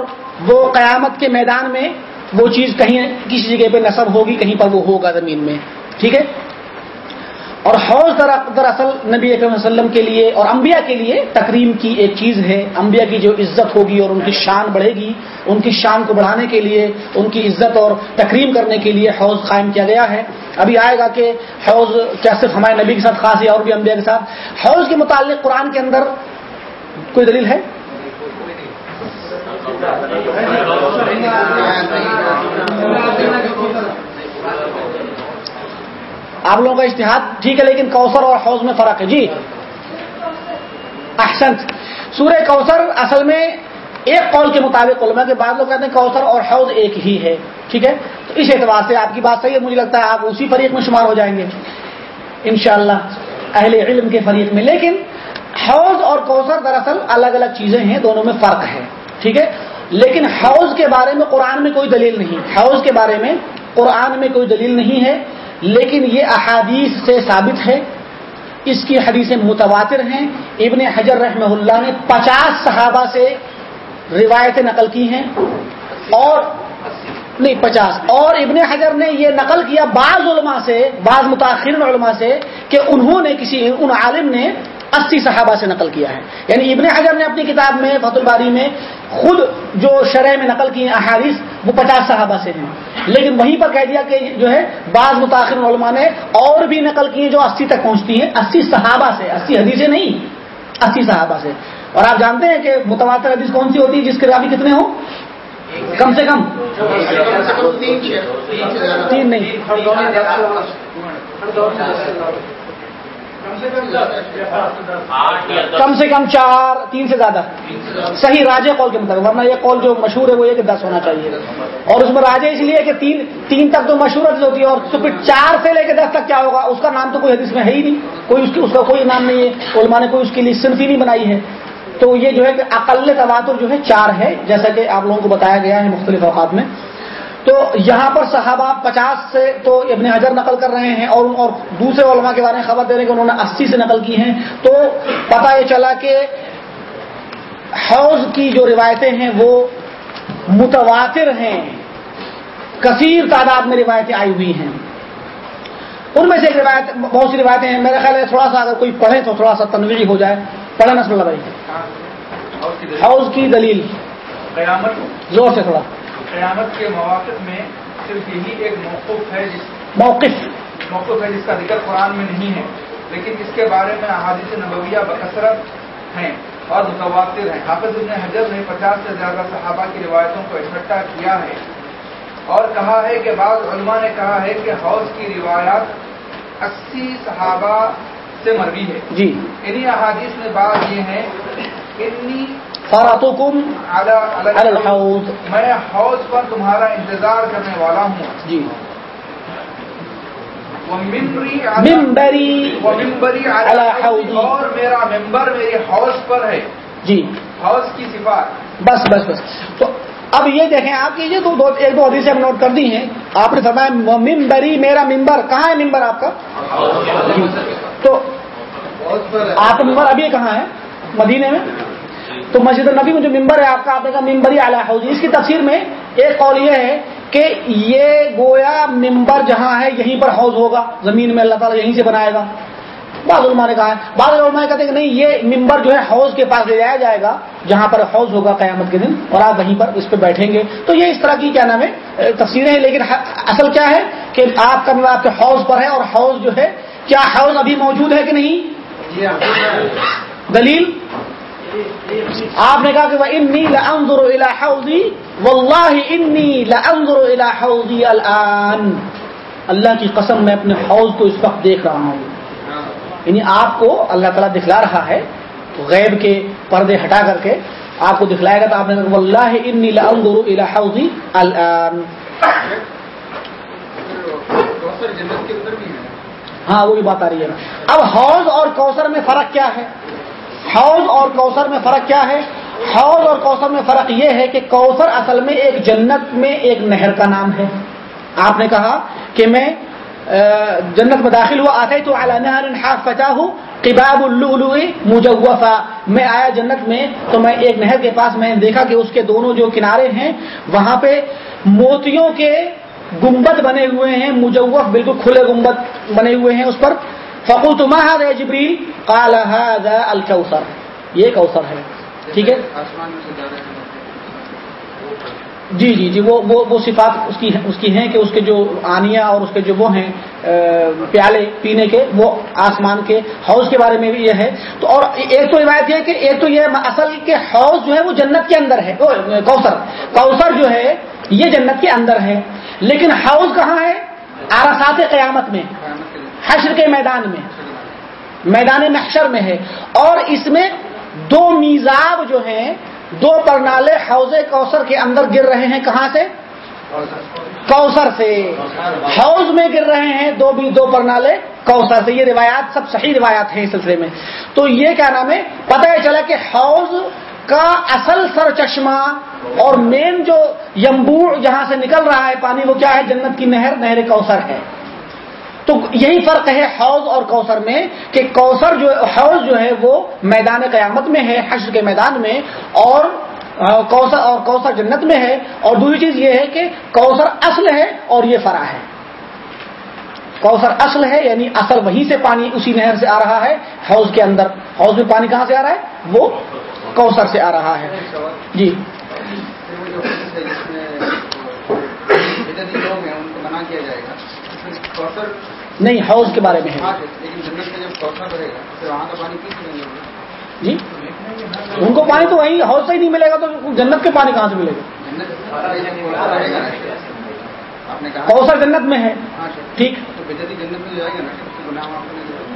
وہ قیامت کے میدان میں وہ چیز کہیں کسی جگہ پہ نصب ہوگی کہیں پر وہ ہوگا زمین میں۔ ٹھیک ہے؟ اور حوض دراصل نبی اکرم وسلم کے لیے اور انبیاء کے لیے تکریم کی ایک چیز ہے۔ انبیاء کی جو عزت ہوگی اور ان کی شان بڑھے گی، ان کی شان کو بڑھانے کے لیے، ان کی عزت اور تکریم کرنے کے لیے حوض قائم کیا گیا ہے۔ ابھی آئے گا کہ حوض کیا صرف ہمارے نبی کے ساتھ، خاص ہے اور بھی انبیاء کے ساتھ۔ حوض کے متعلق قرآن کے اندر کوئی دلیل ہے؟ آپ لوگوں کا اشتہاد ٹھیک ہے، لیکن کوثر اور حوض میں فرق ہے۔ جی۔ احسن سورہ کوثر اصل میں ایک قول کے مطابق علماء کے بعد لوگ کہتے ہیں کوثر اور حوض ایک ہی ہے، ٹھیک ہے؟ تو اس اعتبار سے آپ کی بات صحیح ہے، مجھے لگتا ہے آپ اسی فریق میں شمار ہو جائیں گے۔ انشاءاللہ اہل علم کے فریق میں۔ لیکن حوض اور کوثر دراصل الگ الگ چیزیں ہیں، دونوں میں فرق ہے، ٹھیک ہے؟ لیکن حوض کے بارے میں قرآن میں کوئی دلیل نہیں۔ حوض کے بارے میں قرآن میں کوئی دلیل نہیں ہے۔ لیکن یہ احادیث سے ثابت ہے، اس کی حدیثیں متواتر ہیں۔ ابن حجر رحمہ اللہ نے پچاس صحابہ سے روایتیں نقل کی ہیں۔ اور نہیں، پچاس۔ اور ابن حجر نے یہ نقل کیا بعض علماء سے، بعض متاثر علماء سے کہ انہوں نے کسی، ان عالم نے اسی صحابہ سے نقل کیا ہے۔ یعنی ابن حجر نے اپنی کتاب میں فت الباری میں خود جو شرح میں نقل کی احادیث وہ پچاس صحابہ سے ہیں۔ لیکن وہیں پر کہہ دیا کہ جو ہے بعض متاثر علماء نے اور بھی نقل کی جو اسی تک پہنچتی ہیں۔ اسی صحابہ سے اسی حدیثیں نہیں اسی صحابہ سے۔ اور آپ جانتے ہیں کہ متواتر حدیث کون سی ہوتی ہے جس کے راوی کتنے ہوں؟ کم سے کم۔ تین نہیں۔ کم سے کم چار۔ تین سے زیادہ۔ صحیح راجے قول کے مطابق ورنہ یہ قول جو مشہور ہے وہ یہ کہ دس ہونا چاہیے۔ اور اس میں راجے اس لیے کہ تین تین تک تو مشہور حدیث ہوتی ہے اور تو پھر چار سے لے کے دس تک کیا ہوگا؟ اس کا نام تو کوئی حدیث میں ہے ہی نہیں۔ کوئی اس کی اس کا کوئی نام نہیں ہے۔ علماء نے کوئی اس کے لیے صنفی نہیں بنائی ہے۔ تو یہ جو ہے کہ اقل تواتر جو ہے چار ہے جیسا کہ آپ لوگوں کو بتایا گیا ہے مختلف اوقات میں۔ تو یہاں پر صحابہ پچاس سے تو ابن حجر نقل کر رہے ہیں اور اور دوسرے علماء کے بارے میں خبر دے رہے ہیں کہ انہوں نے اسی سے نقل کی ہیں۔ تو پتہ یہ چلا کہ حوض کی جو روایتیں ہیں وہ متواتر ہیں۔ کثیر تعداد میں روایتیں آئی ہوئی ہیں۔ ان میں سے ایک روایت بہت سی روایتیں ہیں۔ میرا خیال ہے تھوڑا سا اگر کوئی پڑھے تو تھوڑا سا تنویری ہو جائے۔ پڑھے نسل اللہ بھائی حوض کی دلیل۔ زور سے تھوڑا۔ قیامت کے مواقع میں صرف یہی ایک موقف ہے جس موقف. موقف ہے جس کا ذکر قرآن میں نہیں ہے لیکن اس کے بارے میں احادیث نبویہ بکثرت ہیں اور متواتر ہیں۔ حافظ ابن حجر نے پچاس سے زیادہ صحابہ کی روایتوں کو اکٹھا کیا ہے اور کہا ہے کہ بعض علماء نے کہا ہے کہ حوض کی روایات اسی صحابہ سے مروی ہے۔ جی۔ انہی احادیث میں بات یہ ہے انی فراتکم علی الحوض. میں حوض پر تمہارا انتظار کرنے والا ہوں۔ جی۔ ممبری. حوضی اور میرا ممبر میرے حوض پر ہے۔ جی۔ حوض کی صفات بس بس بس۔ تو اب یہ دیکھیں آپ کی یہ دو دو ایک دو حدیثیں ہم نوٹ کر دی ہیں آپ نے فرمایا ممبری میرا ممبر کہاں ہے ممبر آپ کا؟ تو آپ کا ممبر ابھی کہاں ہے؟ مدینے میں؟ تو مسجد النبی میں جو ممبر ہے آپ کا آپ نے کہا ممبری اعلیٰ حوضی اس کی تفسیر میں ایک قول یہ ہے کہ یہ گویا ممبر جہاں ہے یہیں پر حوض ہوگا زمین میں اللہ تعالیٰ یہیں سے بنائے گا۔ بعض علماء نے کہا ہے بعض علماء کہتے ہیں کہ نہیں یہ ممبر جو ہے حوض کے پاس لے جایا جائے گا جہاں پر حوض ہوگا قیامت کے دن اور آپ وہیں پر اس پہ بیٹھیں گے۔ تو یہ اس طرح کی کیا نام ہے تفصیلیں ہیں۔ لیکن اصل کیا ہے کہ آپ کا آپ کے حوض پر ہے اور حوض جو ہے کیا حوض ابھی موجود ہے کہ نہیں؟ دلیل؟ آپ نے کہا کہ انی لانظر الى حوضی واللہ انی لانظر الى حوضی الان اللہ کی قسم میں اپنے حوض کو اس وقت دیکھ رہا ہوں۔ یعنی آپ کو اللہ تعالیٰ دکھلا رہا ہے غیب کے پردے ہٹا کر کے آپ کو دکھلائے گا تو آپ نے کہا واللہ انی لانظر الى حوضی الان ہاں وہ بھی بات آ رہی ہے۔ اب حوض اور کوثر میں فرق کیا ہے؟ حوض اور کوثر میں فرق کیا ہے؟ حوض اور کوثر میں فرق یہ ہے کہ کوثر اصل میں ایک جنت میں ایک نہر کا نام ہے۔ آپ نے کہا کہ میں جنت میں داخل ہوا آتے تو ہوں قباب اللؤلؤ مجوفا۔ میں آیا جنت میں تو میں ایک نہر کے پاس میں نے دیکھا کہ اس کے دونوں جو کنارے ہیں، وہاں پہ موتیوں کے گنبد بنے ہوئے ہیں، مجوف بالکل کھلے گنبد بنے ہوئے ہیں اس پر۔ فقوت ماہر جبریل؟ قال هذا الكوثر. یہ کوثر ہے. ٹھیک ہے؟ جی جی جی وہ وہ وہ صفات اس کی اس کی ہیں کہ اس کے جو آنیا اور اس کے جو وہ ہیں پیالے پینے کے، وہ آسمان کے حوض کے بارے میں بھی یہ ہے۔ تو اور ایک تو روایت یہ ہے کہ ایک تو یہ اصل کے حوض جو ہے وہ جنت کے اندر ہے۔ کوثر کوثر جو ہے، یہ جنت کے اندر ہے۔ لیکن حوض کہاں ہے؟ آراسات قیامت میں، حشر کے میدان میں۔ میدان محشر میں ہے۔ اور اس میں دو میزاب جو ہیں، دو پرنالے حوض کوثر کے اندر گر رہے ہیں۔ کہاں سے؟ کوثر سے۔ حوض میں گر رہے ہیں دو بھی دو پرنالے کوثر سے۔ یہ روایات سب صحیح روایات ہیں اس سلسلے میں۔ تو یہ کیا نام ہے؟ پتہ یہ چلا کہ حوض کا اصل سر چشمہ اور مین جو یمبوڑ جہاں سے نکل رہا ہے پانی، وہ کیا ہے؟ جنت کی نہر نہر کوثر ہے۔ تو یہی فرق ہے حوض اور کوثر میں کہ کوثر جو حوض جو ہے وہ میدان قیامت میں ہے، حشر کے میدان میں، اور کوثر اور کوثر جنت میں ہے۔ اور دوسری چیز یہ ہے کہ کوثر اصل ہے اور یہ فرا ہے۔ کوثر اصل ہے یعنی اصل وہیں سے پانی اسی نہر سے آ رہا ہے، حوض کے اندر۔ حوض میں پانی کہاں سے آ رہا ہے؟ وہ کوثر سے آ رہا ہے۔ جی۔ لوگ ہیں، ان کو منع کیا جائے گا۔ نہیں حوض کے بارے میں ہے۔ ہاں جی؟ ان کو پانی تو وہیں حوض سے ہی نہیں ملے گا تو جنت کے پانی کہاں سے ملے گا؟ جنت کوثر میں ہے۔ ہاں ٹھیک۔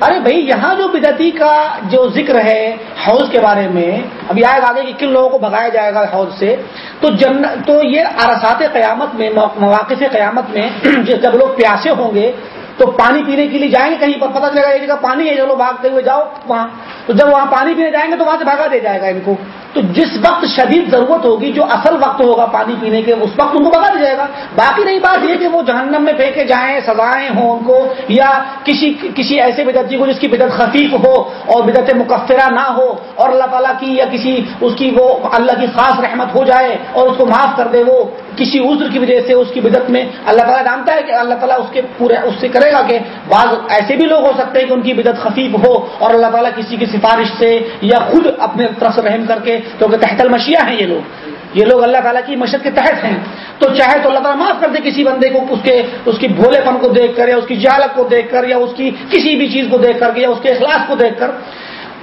ارے بھائی، یہاں جو بدعتی کا جو ذکر ہے حوض کے بارے میں، ابھی آئے گا آگے کہ کن لوگوں کو بھگایا جائے گا حوض سے، تو جن تو یہ ارسات قیامت میں مواقع قیامت میں، [clears throat] جب لوگ پیاسے ہوں گے، تو پانی پینے کے لیے جائیں گے کہیں پر، پتہ چلے گا یہ جگہ پانی ہے چلو بھاگتے ہوئے، جاؤ وہاں۔ تو جب وہاں پانی پینے جائیں گے، تو وہاں سے بھگا دے جائے گا ان کو۔ تو جس وقت شدید ضرورت ہوگی جو اصل وقت ہوگا پانی پینے کے، اس وقت ان کو بتا دیا جائے گا۔ باقی رہی بات یہ کہ وہ جہنم میں پھینکے جائیں، سزائیں ہوں ان کو، یا کسی کسی ایسے بدعتی جی کو جس کی بدعت خفیف ہو اور بدعت مقفرہ نہ ہو اور اللہ تعالیٰ کی یا کسی، اس کی وہ اللہ کی خاص رحمت ہو جائے اور اس کو معاف کر دے وہ۔ کسی عذر کی وجہ سے اس کی بدت میں اللہ تعالیٰ جانتا ہے کہ اللہ تعالیٰ اس کے پورے اس سے کرے گا کہ بعض ایسے بھی لوگ ہو سکتے ہیں کہ ان کی بدت خفیف ہو اور اللہ تعالیٰ کسی کی سفارش سے یا خود اپنے طرف سے رحم کر کے کیونکہ تحت المشیہ ہیں یہ لوگ۔ یہ لوگ اللہ تعالیٰ کی مشد کے تحت ہیں۔ تو چاہے تو اللہ تعالیٰ معاف کر دے کسی بندے کو، اس کے، اس کی بھولے پن کو دیکھ کر یا اس کی جالت کو دیکھ کر یا اس کی کسی بھی چیز کو دیکھ کر یا اس کے اخلاص کو دیکھ کر۔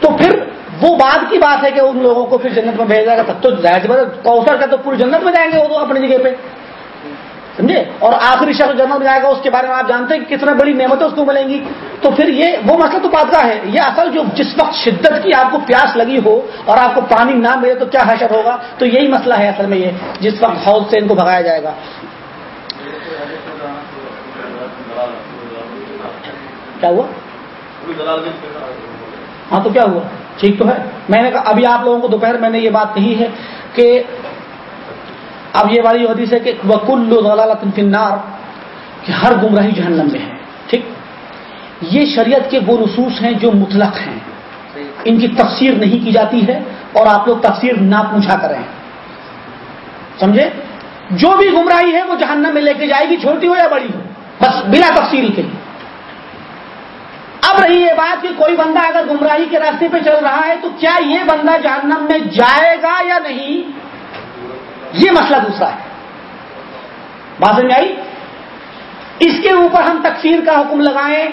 تو پھر وہ بات کی بات ہے کہ ان لوگوں کو پھر جنت میں بھیجا گا تب تو کوثر کا تو پوری جنت میں جائیں گے وہ تو اپنی جگہ پہ۔ سمجھے؟ اور آخری شخص جنم میں جائے گا اس کے بارے میں آپ جانتے ہیں کہ کتنا بڑی نعمتیں اس کو ملیں گی۔ تو پھر یہ وہ مسئلہ تو بات کا ہے۔ یہ اصل جو جس وقت شدت کی آپ کو پیاس لگی ہو اور آپ کو پانی نہ ملے تو کیا حشر ہوگا؟ تو یہی مسئلہ ہے اصل میں یہ جس وقت حوض سے ان کو بھگایا جائے گا۔ کیا ہوا؟ ہاں تو کیا ہوا؟ ٹھیک تو ہے؟ میں نے کہا، ابھی آپ لوگوں کو دوپہر میں نے یہ بات کہی ہے کہ اب یہ والی حدیث ہے کہ وکل فنار کہ ہر گمراہی جہنم میں ہے، ٹھیک؟ یہ شریعت کے وہ نصوص ہیں جو مطلق ہیں۔ ان کی تفسیر نہیں کی جاتی ہے اور آپ لوگ تفسیر نہ پوچھا کریں۔ سمجھے؟ جو بھی گمراہی ہے وہ جہنم میں لے کے جائے گی، چھوٹی ہو یا بڑی ہو، بس بلا تفصیل کے۔ اب رہی یہ بات کہ کوئی بندہ اگر گمراہی کے راستے پہ چل رہا ہے تو کیا یہ بندہ جہنم میں جائے گا یا نہیں؟ یہ مسئلہ دوسرا ہے۔ بات سمجھ آئی؟ اس کے اوپر ہم تکفیر کا حکم لگائیں،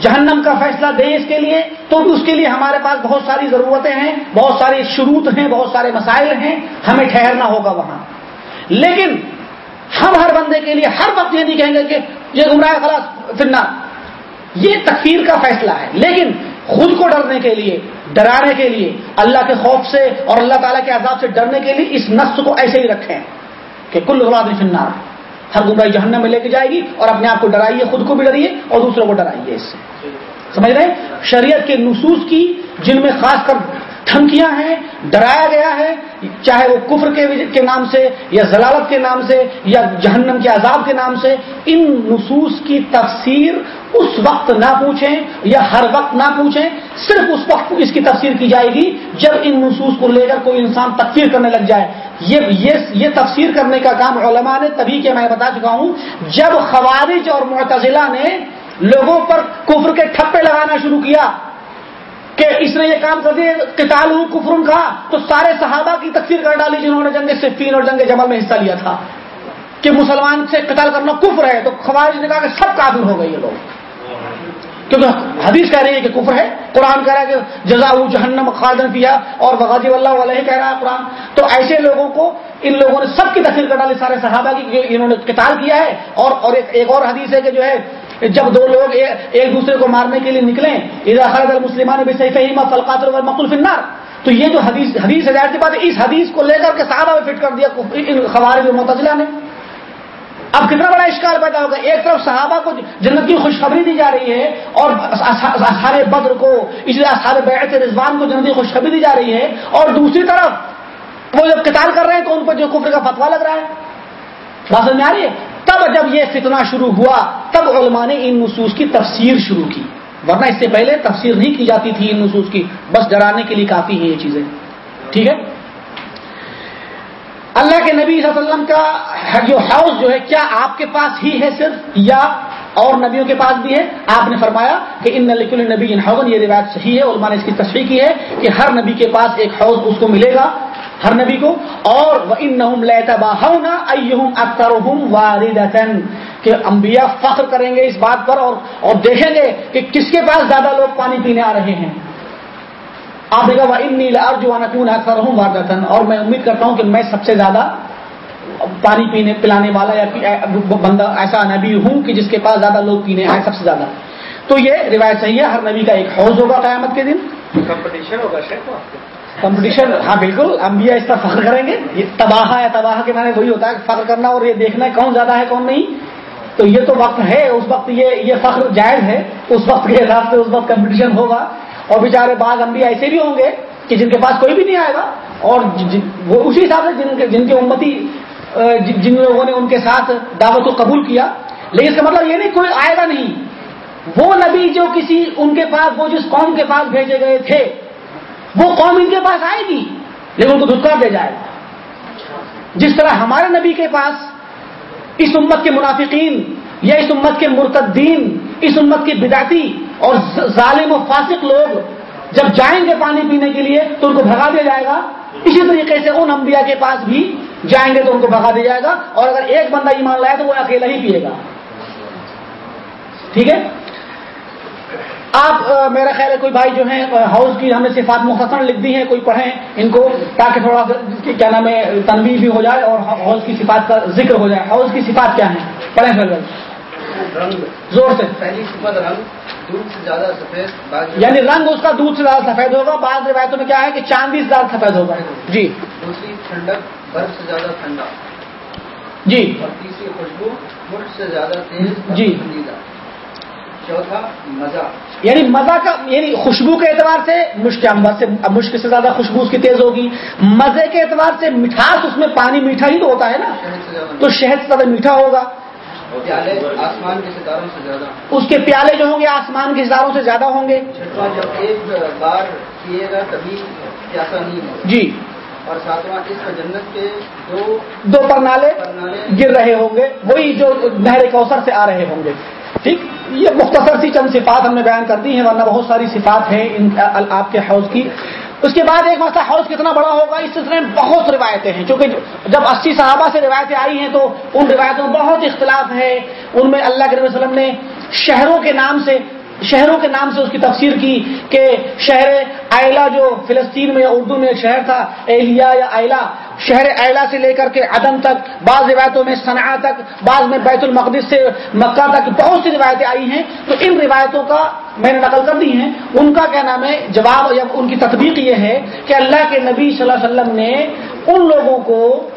جہنم کا فیصلہ دیں اس کے لیے، تو اس کے لیے ہمارے پاس بہت ساری ضرورتیں ہیں، بہت سارے شروط ہیں، بہت سارے مسائل ہیں، ہمیں ٹھہرنا ہوگا وہاں۔ لیکن ہم ہر بندے کے لیے ہر وقت یہ نہیں کہیں گے کہ یہ گمراہ خلاص فرنا یہ تکفیر کا فیصلہ ہے۔ لیکن خود کو ڈرنے کے لیے، ڈرانے کے لیے، اللہ کے خوف سے اور اللہ تعالیٰ کے عذاب سے ڈرنے کے لیے اس نفس کو ایسے ہی رکھیں کہ کل غلاد فنار ہر گمراہی جہنم میں لے کے جائے گی اور اپنے آپ کو ڈرائیے، خود کو بھی ڈریے اور دوسروں کو ڈرائیے اس سے۔ سمجھ رہے ہیں؟ شریعت کے نصوص کی جن میں خاص کر دھمکیاں ہیں، ڈرایا گیا ہے، چاہے وہ کفر کے نام سے یا ضلالت کے نام سے یا جہنم کے عذاب کے نام سے، ان نصوص کی تفسیر اس وقت نہ پوچھیں یا ہر وقت نہ پوچھیں صرف اس وقت اس کی تفسیر کی جائے گی جب ان نصوص کو لے کر کوئی انسان تفسیر کرنے لگ جائے۔ یہ یہ, یہ تفسیر کرنے کا کام علماء نے تبھی کہ میں بتا چکا ہوں جب خوارج اور معتزلہ نے لوگوں پر کفر کے ٹھپے لگانا شروع کیا کہ اس نے یہ کام کر دیا کتال کفرن کا تو سارے صحابہ کی تفسیر کر ڈالی جنہوں نے جنگ صفین اور جنگ جمل میں حصہ لیا تھا کہ مسلمان سے قتال کرنا کفر ہے۔ تو خوارج نے کہا کہ سب کافر ہو گئے یہ لوگ۔ کیونکہ حدیث کہہ رہی ہے کہ کفر ہے، قرآن کہہ رہا ہے کہ جزا جہنم خالدن پیا اور بغازی اللہ علیہ کہہ رہا ہے قرآن۔ تو ایسے لوگوں کو ان لوگوں نے سب کی تفصیل کر ڈالی، سارے صحابہ کی انہوں نے قتال کیا ہے۔ اور اور ایک اور حدیث ہے کہ جو ہے، جب دو لوگ ایک دوسرے کو مارنے کے لیے نکلیں خالد المسلمان بھی صحیح فلقات مقل فنار تو یہ جو حدیث حدیث ہزار کی بات ہے اس حدیث کو لے کر کے صحابہ میں فٹ کر دیا ان خوارج متضلہ نے۔ اب کتنا بڑا اشکال پیدا ہوگا؟ ایک طرف صحابہ کو جنت کی خوشخبری دی جا رہی ہے اور اثار بدر کو اس لیے اثار بیعت رضوان کو جنت کی خوشخبری دی جا رہی ہے اور دوسری طرف وہ جب قتال کر رہے ہیں تو ان پر جو کفر کا فتوا لگ رہا ہے۔ بات میں آ رہی ہے؟ تب جب یہ فتنہ شروع ہوا، تب علماء نے ان نصوص کی تفسیر شروع کی۔ ورنہ اس سے پہلے تفسیر نہیں کی جاتی تھی ان نصوص کی۔ بس ڈرانے کے لیے کافی ہیں یہ چیزیں۔ ٹھیک ہے؟ اللہ کے نبی صلی اللہ علیہ وسلم کا جو حوض جو ہے، کیا آپ کے پاس ہی ہے صرف؟ یا اور نبیوں کے پاس بھی ہے؟ آپ نے فرمایا کہ ان نلکل نبی ان حوضن یہ روایت صحیح ہے، علماء نے اس کی تصریح کی ہے کہ ہر نبی کے پاس ایک حوض اس کو ملے گا، ہر نبی کو، اور ان کہ انبیاء فخر کریں گے اس بات پر اور اور دیکھیں گے کہ کس کے پاس زیادہ لوگ پانی پینے آ رہے ہیں۔ آپ دیکھا وہ ان نیلا جو اکثر ہوں واردن اور میں امید کرتا ہوں کہ میں سب سے زیادہ پانی پینے پلانے والا یا بندہ ایسا نبی ہوں کہ جس کے پاس زیادہ لوگ پینے آئے سب سے زیادہ۔ تو یہ روایت صحیح ہے ہر نبی کا ایک حوض ہوگا قیامت کے دن۔ کمپٹیشن ہوگا کمپٹیشن ہاں بالکل ہم بھی اس پر فخر کریں گے۔ یہ تباہ یا تباہ کے معنی وہی ہوتا ہے فخر کرنا اور یہ دیکھنا ہے کون زیادہ ہے کون نہیں۔ تو یہ تو وقت ہے اس وقت یہ یہ فخر جائز ہے اس وقت کے حساب سے اس وقت کمپٹیشن ہوگا۔ اور بیچارے بعض ہم بھی ایسے بھی ہوں گے کہ جن کے پاس کوئی بھی نہیں آئے گا، اور وہ اسی حساب سے جن کے جن کے امتی جن لوگوں نے ان کے ساتھ دعوت کو قبول کیا۔ لیکن اس کا مطلب یہ نہیں کوئی آئے گا نہیں۔ وہ نبی جو کسی ان کے پاس، وہ جس قوم کے پاس بھیجے گئے تھے، وہ قوم ان کے پاس آئے گی، لیکن ان کو دھتکار دے جائے گا۔ جس طرح ہمارے نبی کے پاس اس امت کے منافقین یا اس امت کے مرتدین اس امت کے بداتی اور ظالم و فاسق لوگ جب جائیں گے پانی پینے کے لیے تو ان کو بھگا دیا جائے گا۔ اسی طریقے سے ان انبیاء کے پاس بھی جائیں گے تو ان کو بھگا دیا جائے گا اور اگر ایک بندہ ایمان لائے تو وہ اکیلا ہی پیے گا۔ ٹھیک ہے؟ آپ میرا خیال ہے کوئی بھائی جو ہیں ہاؤس کی ہم نے صفات مختصر لکھ دی ہیں، کوئی پڑھیں ان کو تاکہ تھوڑا سا کیا نام ہے، تنویر بھی ہو جائے اور ہاؤس کی صفات کا ذکر ہو جائے۔ ہاؤس کی صفات کیا ہیں؟ پڑھیں پھر۔ زور سے۔ پہلی صفت رنگ دودھ سے زیادہ سفید یعنی رنگ اس کا دودھ سے زیادہ سفید ہوگا بعض روایتوں میں کیا ہے کہ چاندی سے زیادہ سفید ہوگا۔ جی۔ دوسری ٹھنڈک برف سے زیادہ ٹھنڈا۔ جی۔ اور تیسری خوشبو سے زیادہ تیز جی۔ چوتھا مزہ۔ یعنی مزہ کا یعنی خوشبو کے اعتبار سے مشک امبر سے مشک سے زیادہ خوشبو اس کی تیز ہوگی۔ مزے کے اعتبار سے مٹھاس اس میں پانی میٹھا ہی تو ہوتا ہے نا۔ تو شہد سے زیادہ میٹھا ہوگا۔ پیالے آسمان کے ستاروں سے زیادہ اس کے پیالے جو ہوں گے آسمان کے ستاروں سے زیادہ ہوں گے۔ جب ایک بار کیے گا تبھی پیاسا نہیں ہوگا۔ جی۔ اور ساتواں اس کا جنت کے دو دو پرنالے پرنالے گر رہے ہوں گے۔ وہی جو نہر کوثر سے آ رہے ہوں گے۔ ٹھیک؟ یہ مختصر سی چند صفات ہم نے بیان کر دی ہیں ورنہ بہت ساری صفات ہیں ان آپ کے حوض کی۔ اس کے بعد ایک مسئلہ حوض کتنا بڑا ہوگا؟ اس سلسلے میں بہت روایتیں ہیں کیونکہ جب اسی صحابہ سے روایتیں آئی ہیں تو ان روایتوں میں بہت اختلاف ہے۔ ان میں اللہ کے وسلم نے شہروں کے نام سے شہروں کے نام سے اس کی تفسیر کی کہ شہر ایلا جو فلسطین میں اردو میں ایک شہر تھا ایلیا یا ایلا شہر ایلا سے لے کر کے عدم تک، بعض روایتوں میں صنعا تک، بعض میں بیت المقدس سے مکہ تک بہت سی روایتیں آئی ہیں۔ تو ان روایتوں کا میں نے نقل کر دی ہیں۔ ان کا کیا نام ہے؟ جواب یا ان کی تطبیق یہ ہے کہ اللہ کے نبی صلی اللہ علیہ وسلم نے ان لوگوں کو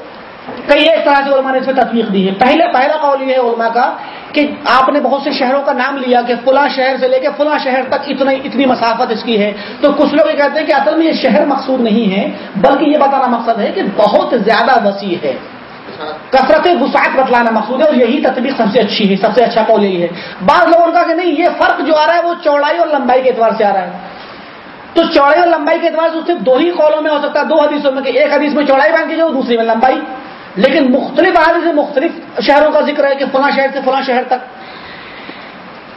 کئی ایک طرح سے علماء نے اس میں تطبیق دی ہے۔ پہلے پہلا قول یہ ہے علماء کا کہ آپ نے بہت سے شہروں کا نام لیا کہ فلاں شہر سے لے کے فلاں شہر تک اتنی اتنی مسافت اس کی ہے۔ تو کچھ لوگ یہ کہتے ہیں کہ اصل میں یہ شہر مقصود نہیں ہے، بلکہ یہ بتانا مقصد ہے کہ بہت زیادہ وسیع ہے۔ کثرت وسعت بتلانا مقصود ہے اور یہی تطبیق سب سے اچھی ہے، سب سے اچھا قول یہی ہے۔ بعض لوگوں کا کہ نہیں، یہ فرق جو آ رہا ہے وہ چوڑائی اور لمبائی کے اعتبار سے آ رہا ہے۔ تو چوڑائی اور لمبائی کے اعتبار سے اس سے دو ہی قولوں میں ہو سکتا ہے، دو حدیثوں میں کہ ایک حدیث میں چوڑائی بیان کی جائے دوسری میں لمبائی۔ لیکن مختلف آدمی سے مختلف شہروں کا ذکر ہے کہ فلاں شہر سے فلاں شہر تک۔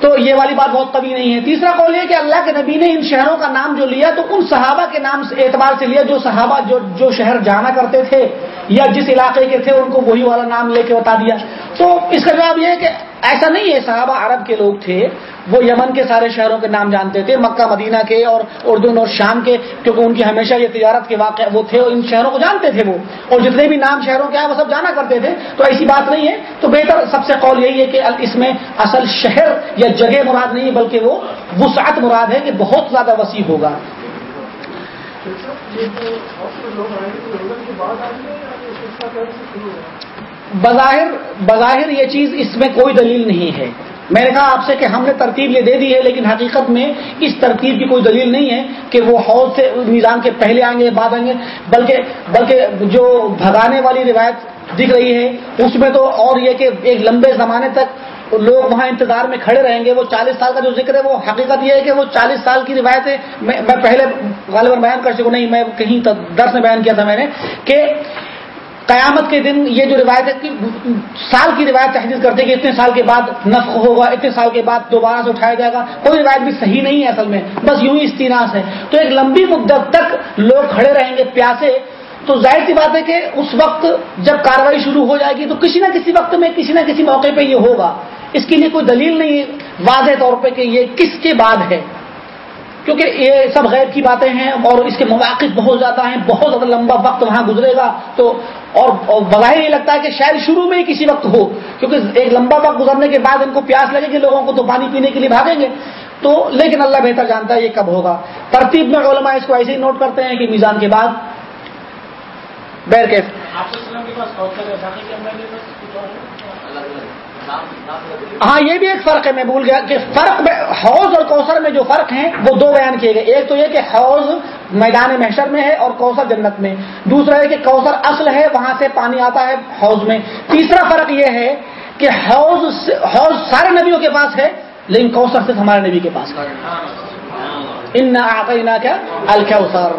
تو یہ والی بات بہت کبھی نہیں ہے۔ تیسرا قول یہ کہ اللہ کے نبی نے ان شہروں کا نام جو لیا تو ان صحابہ کے نام سے اعتبار سے لیا۔ جو صحابہ جو جو شہر جانا کرتے تھے یا جس علاقے کے تھے ان کو وہی والا نام لے کے بتا دیا۔ تو اس کا جواب یہ ہے کہ ایسا نہیں ہے، صحابہ عرب کے لوگ تھے، وہ یمن کے سارے شہروں کے نام جانتے تھے، مکہ، مدینہ کے اور اردن اور شام کے، کیونکہ ان کی ہمیشہ یہ تجارت کے واقع وہ تھے اور ان شہروں کو جانتے تھے وہ۔ اور جتنے بھی نام شہروں کے ہیں، وہ سب جانا کرتے تھے۔ تو ایسی بات نہیں ہے۔ تو بہتر سب سے قول یہی ہے کہ اس میں اصل شہر یا جگہ مراد نہیں ہے بلکہ وہ وسعت مراد ہے کہ بہت زیادہ وسیع ہوگا۔ بظاہر بظاہر یہ چیز اس میں کوئی دلیل نہیں ہے۔ میں نے کہا آپ سے کہ ہم نے ترتیب یہ دے دی ہے، لیکن حقیقت میں اس ترتیب کی کوئی دلیل نہیں ہے کہ وہ حوض سے نظام کے پہلے آئیں گے، بعد آئیں گے، بلکہ بلکہ جو بھگانے والی روایت دکھ رہی ہے، اس میں تو اور یہ کہ ایک لمبے زمانے تک لوگ وہاں انتظار میں کھڑے رہیں گے، وہ چالیس سال کا جو ذکر ہے، وہ حقیقت یہ ہے کہ وہ چالیس سال کی روایت ہے میں پہلے غالباً بیان کر چکا نہیں، میں کہیں درس میں بیان کیا تھا میں نے کہ قیامت کے دن یہ جو روایت ہے سال کی روایت تحریر کرتے کہ اتنے سال کے بعد نفق ہوگا، اتنے سال کے بعد دوبارہ سے اٹھایا جائے گا۔ کوئی روایت بھی صحیح نہیں ہے اصل میں، بس یوں ہی استیناس ہے۔ تو ایک لمبی مدت تک لوگ کھڑے رہیں گے پیاسے۔ تو ظاہر سی بات ہے کہ اس وقت جب کاروائی شروع ہو جائے گی تو کسی نہ کسی وقت میں کسی نہ کسی موقع پہ یہ ہوگا۔ اس کے لیے کوئی دلیل نہیں، واضح طور پہ کہ یہ کس کے بعد ہے۔ کیونکہ یہ سب غیر کی باتیں ہیں اور اس کے مواقع بہت زیادہ ہیں بہت زیادہ لمبا وقت وہاں گزرے گا۔ تو اور بظاہر یہ لگتا ہے کہ شاید شروع میں ہی کسی وقت ہو کیونکہ ایک لمبا وقت گزرنے کے بعد ان کو پیاس لگے گی لوگوں کو تو پانی پینے کے لیے بھاگیں گے۔ تو لیکن اللہ بہتر جانتا ہے یہ کب ہوگا۔ ترتیب میں علماء اس کو ایسے ہی نوٹ کرتے ہیں کہ میزان کے بعد۔ بیر کے ہاں یہ بھی ایک فرق ہے میں بھول گیا کہ فرق حوض اور کوثر میں جو فرق ہیں وہ دو بیان کیے گئے۔ ایک تو یہ کہ حوض میدان محشر میں ہے اور کوثر جنت میں۔ دوسرا ہے کہ کوثر اصل ہے وہاں سے پانی آتا ہے حوض میں۔ تیسرا فرق یہ ہے کہ حوض حوض سارے نبیوں کے پاس ہے لیکن کوثر صرف ہمارے نبی کے پاس ان نہ کیا الکوثر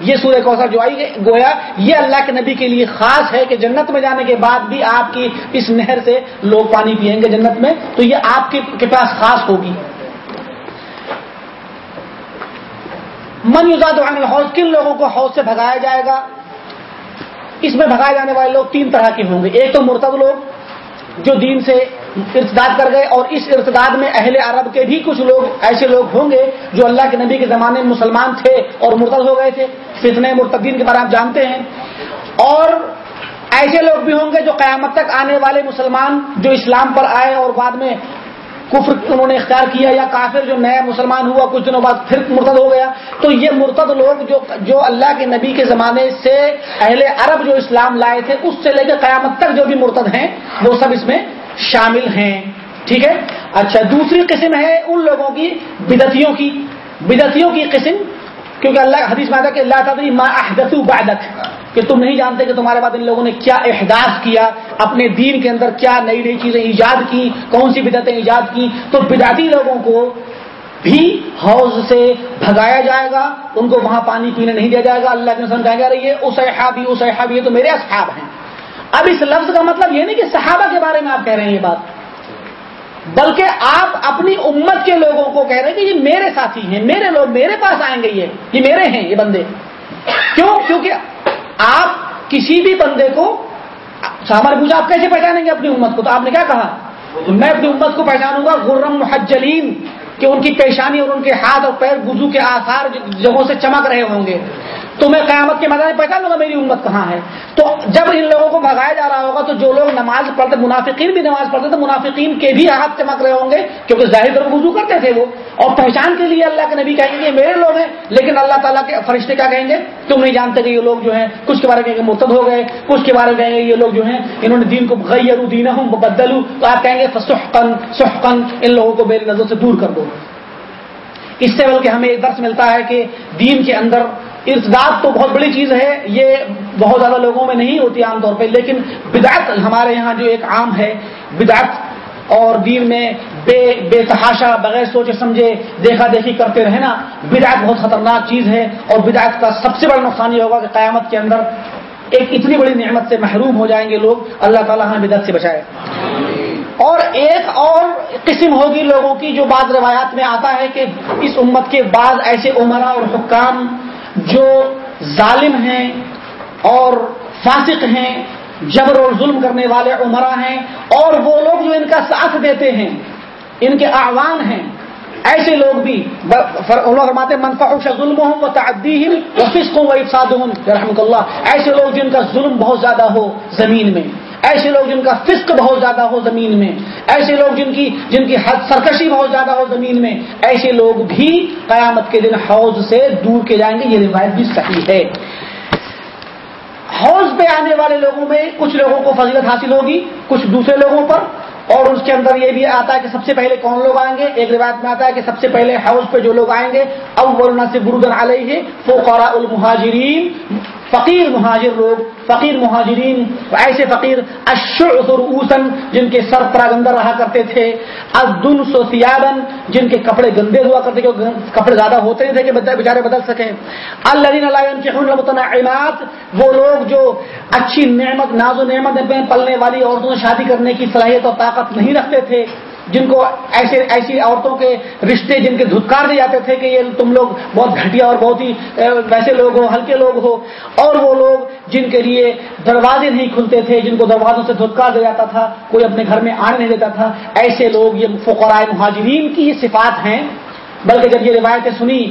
یہ سورہ کوثر جو آئی گویا یہ اللہ کے نبی کے لیے خاص ہے کہ جنت میں جانے کے بعد بھی آپ کی اس نہر سے لوگ پانی پئیں گے جنت میں، تو یہ آپ کے پاس خاص ہوگی۔ من یوزاد الحوض، کن لوگوں کو حوض سے بھگایا جائے گا؟ اس میں بھگائے جانے والے لوگ تین طرح کے ہوں گے۔ ایک تو مرتب لوگ جو دین سے ارتداد کر گئے اور اس ارتداد میں اہل عرب کے بھی کچھ لوگ ایسے لوگ ہوں گے جو اللہ کے نبی کے زمانے میں مسلمان تھے اور مرتد ہو گئے تھے فتنے مرتدین کے بارے آپ جانتے ہیں۔ اور ایسے لوگ بھی ہوں گے جو قیامت تک آنے والے مسلمان جو اسلام پر آئے اور بعد میں کفر انہوں نے اختیار کیا یا کافر جو نیا مسلمان ہوا، کچھ دنوں بعد پھر مرتد ہو گیا۔ تو یہ مرتد لوگ جو جو اللہ کے نبی کے زمانے سے اہل عرب جو اسلام لائے تھے، اس سے لے کے قیامت تک جو بھی مرتد ہیں، وہ سب اس میں شامل ہیں۔ ٹھیک ہے؟ اچھا دوسری قسم ہے ان لوگوں کی بدتیوں کی۔ بدتیوں کی قسم، کیونکہ اللہ حدیث میں کہ اللہ تعالیٰ ما احدث بعدک۔ کہ تم نہیں جانتے کہ تمہارے بعد ان لوگوں نے کیا احداث کیا، اپنے دین کے اندر کیا نئی نئی چیزیں ایجاد کی، کون سی بدعتیں ایجاد کی، تو بدعتی لوگوں کو بھی حوض سے بھگایا جائے گا، ان کو وہاں پانی پینے نہیں دیا جائے گا۔ اللہ کے کہا گا یہ اسحابی اسحابی یہ تو میرے اصحاب ہیں۔ اب اس لفظ کا مطلب یہ نہیں کہ صحابہ کے بارے میں آپ کہہ رہے ہیں یہ بات، بلکہ آپ اپنی امت کے لوگوں کو کہہ رہے ہیں کہ یہ میرے ساتھی ہیں، میرے لوگ میرے پاس آئیں گے، یہ یہ میرے ہیں، یہ بندے۔ کیوں؟ کیونکہ آپ کسی بھی بندے کو ہمارے پوچھا آپ کیسے پہچانیں گے اپنی امت کو؟ تو آپ نے کیا کہا؟ میں اپنی امت کو پہچانوں گا، غرم محجلین، کہ ان کی پیشانی اور ان کے ہاتھ اور پیر گزو کے آثار جگہوں سے چمک رہے ہوں گے۔ تو میں قیامت کے میدان میں پہچان لوں گا، میری امت کہاں ہے؟ تو جب ان لوگوں کو بھگایا جا رہا ہوگا تو جو لوگ نماز پڑھتے، منافقین بھی نماز پڑھتے تھے منافقین کے بھی ہاتھ چمک رہے ہوں گے، کیونکہ ظاہر طور وضو کرتے تھے وہ۔ اور پہچان کے لیے اللہ کے نبی کہیں گے، میرے لوگ ہیں، لیکن اللہ تعالیٰ کے فرشتے کیا کہیں گے؟ تم نہیں جانتے کہ یہ لوگ جو ہیں، کچھ کے بارے میں مرتد ہو گئے، کچھ کے بارے میں کہیں گے یہ لوگ جو ہیں، انہوں نے دین کو غیر دین ہوں بدلوں تو آپ کہیں گے سحقن سحقن ان لوگوں کو میری نظر سے دور کر دو۔ اس سے بلکہ ہمیں درس ملتا ہے کہ دین کے اندر ارتداد تو بہت بڑی چیز ہے، یہ بہت زیادہ لوگوں میں نہیں ہوتی عام طور پہ، لیکن بدعت ہمارے یہاں جو ایک عام ہے، بدعت اور دین میں بے بے تحاشا بغیر سوچے سمجھے دیکھا دیکھی کرتے رہنا بدعت بہت خطرناک چیز ہے، اور بدعت کا سب سے بڑا نقصان یہ ہوگا کہ قیامت کے اندر ایک اتنی بڑی نعمت سے محروم ہو جائیں گے لوگ، اللہ تعالیٰ ہمیں بدعت سے بچائے۔ اور ایک اور قسم ہوگی لوگوں کی جو بعض روایات میں آتا ہے کہ اس امت کے بعض ایسے عمرا اور حکام جو ظالم ہیں اور فاسق ہیں، جبر اور ظلم کرنے والے عمرا ہیں، اور وہ لوگ جو ان کا ساتھ دیتے ہیں، ان کے اعوان ہیں۔ ایسے لوگ بھی فرماتے منفا ظلم ہوں وہ تعدی وہ فسق ہوں وہ افساد ہوں رحمۃ اللہ۔ ایسے لوگ جن کا ظلم بہت زیادہ ہو زمین میں۔ ایسے لوگ جن کا فسق بہت زیادہ ہو زمین میں، ایسے لوگ جن کی جن کی حد سرکشی بہت زیادہ ہو زمین میں، ایسے لوگ بھی قیامت کے دن حوض سے دور کے جائیں گے، یہ روایت بھی صحیح ہے۔ حوض پہ آنے والے لوگوں میں کچھ لوگوں کو فضیلت حاصل ہوگی، کچھ دوسرے لوگوں پر، اور اس کے اندر یہ بھی آتا ہے کہ سب سے پہلے کون لوگ آئیں گے؟ ایک روایت میں آتا ہے کہ سب سے پہلے حوض پہ جو لوگ آئیں گے اب ورنہ سے بردن علیہ فوقارا المہاجرین فقیر مہاجر لوگ، فقیر مہاجرین ایسے فقیر اشعث جن کے سر پراگندر رہا کرتے تھے ادن سوسیابن جن کے کپڑے گندے ہوا کرتے تھے کپڑے زیادہ ہوتے نہیں تھے کہ بیچارے بدل سکیں۔ اللہ وہ لوگ جو اچھی نعمت، ناز و نعمت پلنے والی عورتوں سے شادی کرنے کی صلاحیت اور طاقت نہیں رکھتے تھے۔ جن کو ایسے ایسی عورتوں کے رشتے جن کے دھتکار دیے جاتے تھے کہ یہ تم لوگ بہت گھٹیا اور بہت ہی ویسے لوگ ہو، ہلکے لوگ ہو، اور وہ لوگ جن کے لیے دروازے نہیں کھلتے تھے، جن کو دروازوں سے دھتکار دیا جاتا تھا، کوئی اپنے گھر میں آنے نہیں دیتا تھا، ایسے لوگ یہ فقرائے مہاجرین کی یہ صفات ہیں۔ بلکہ جب یہ روایتیں سنی،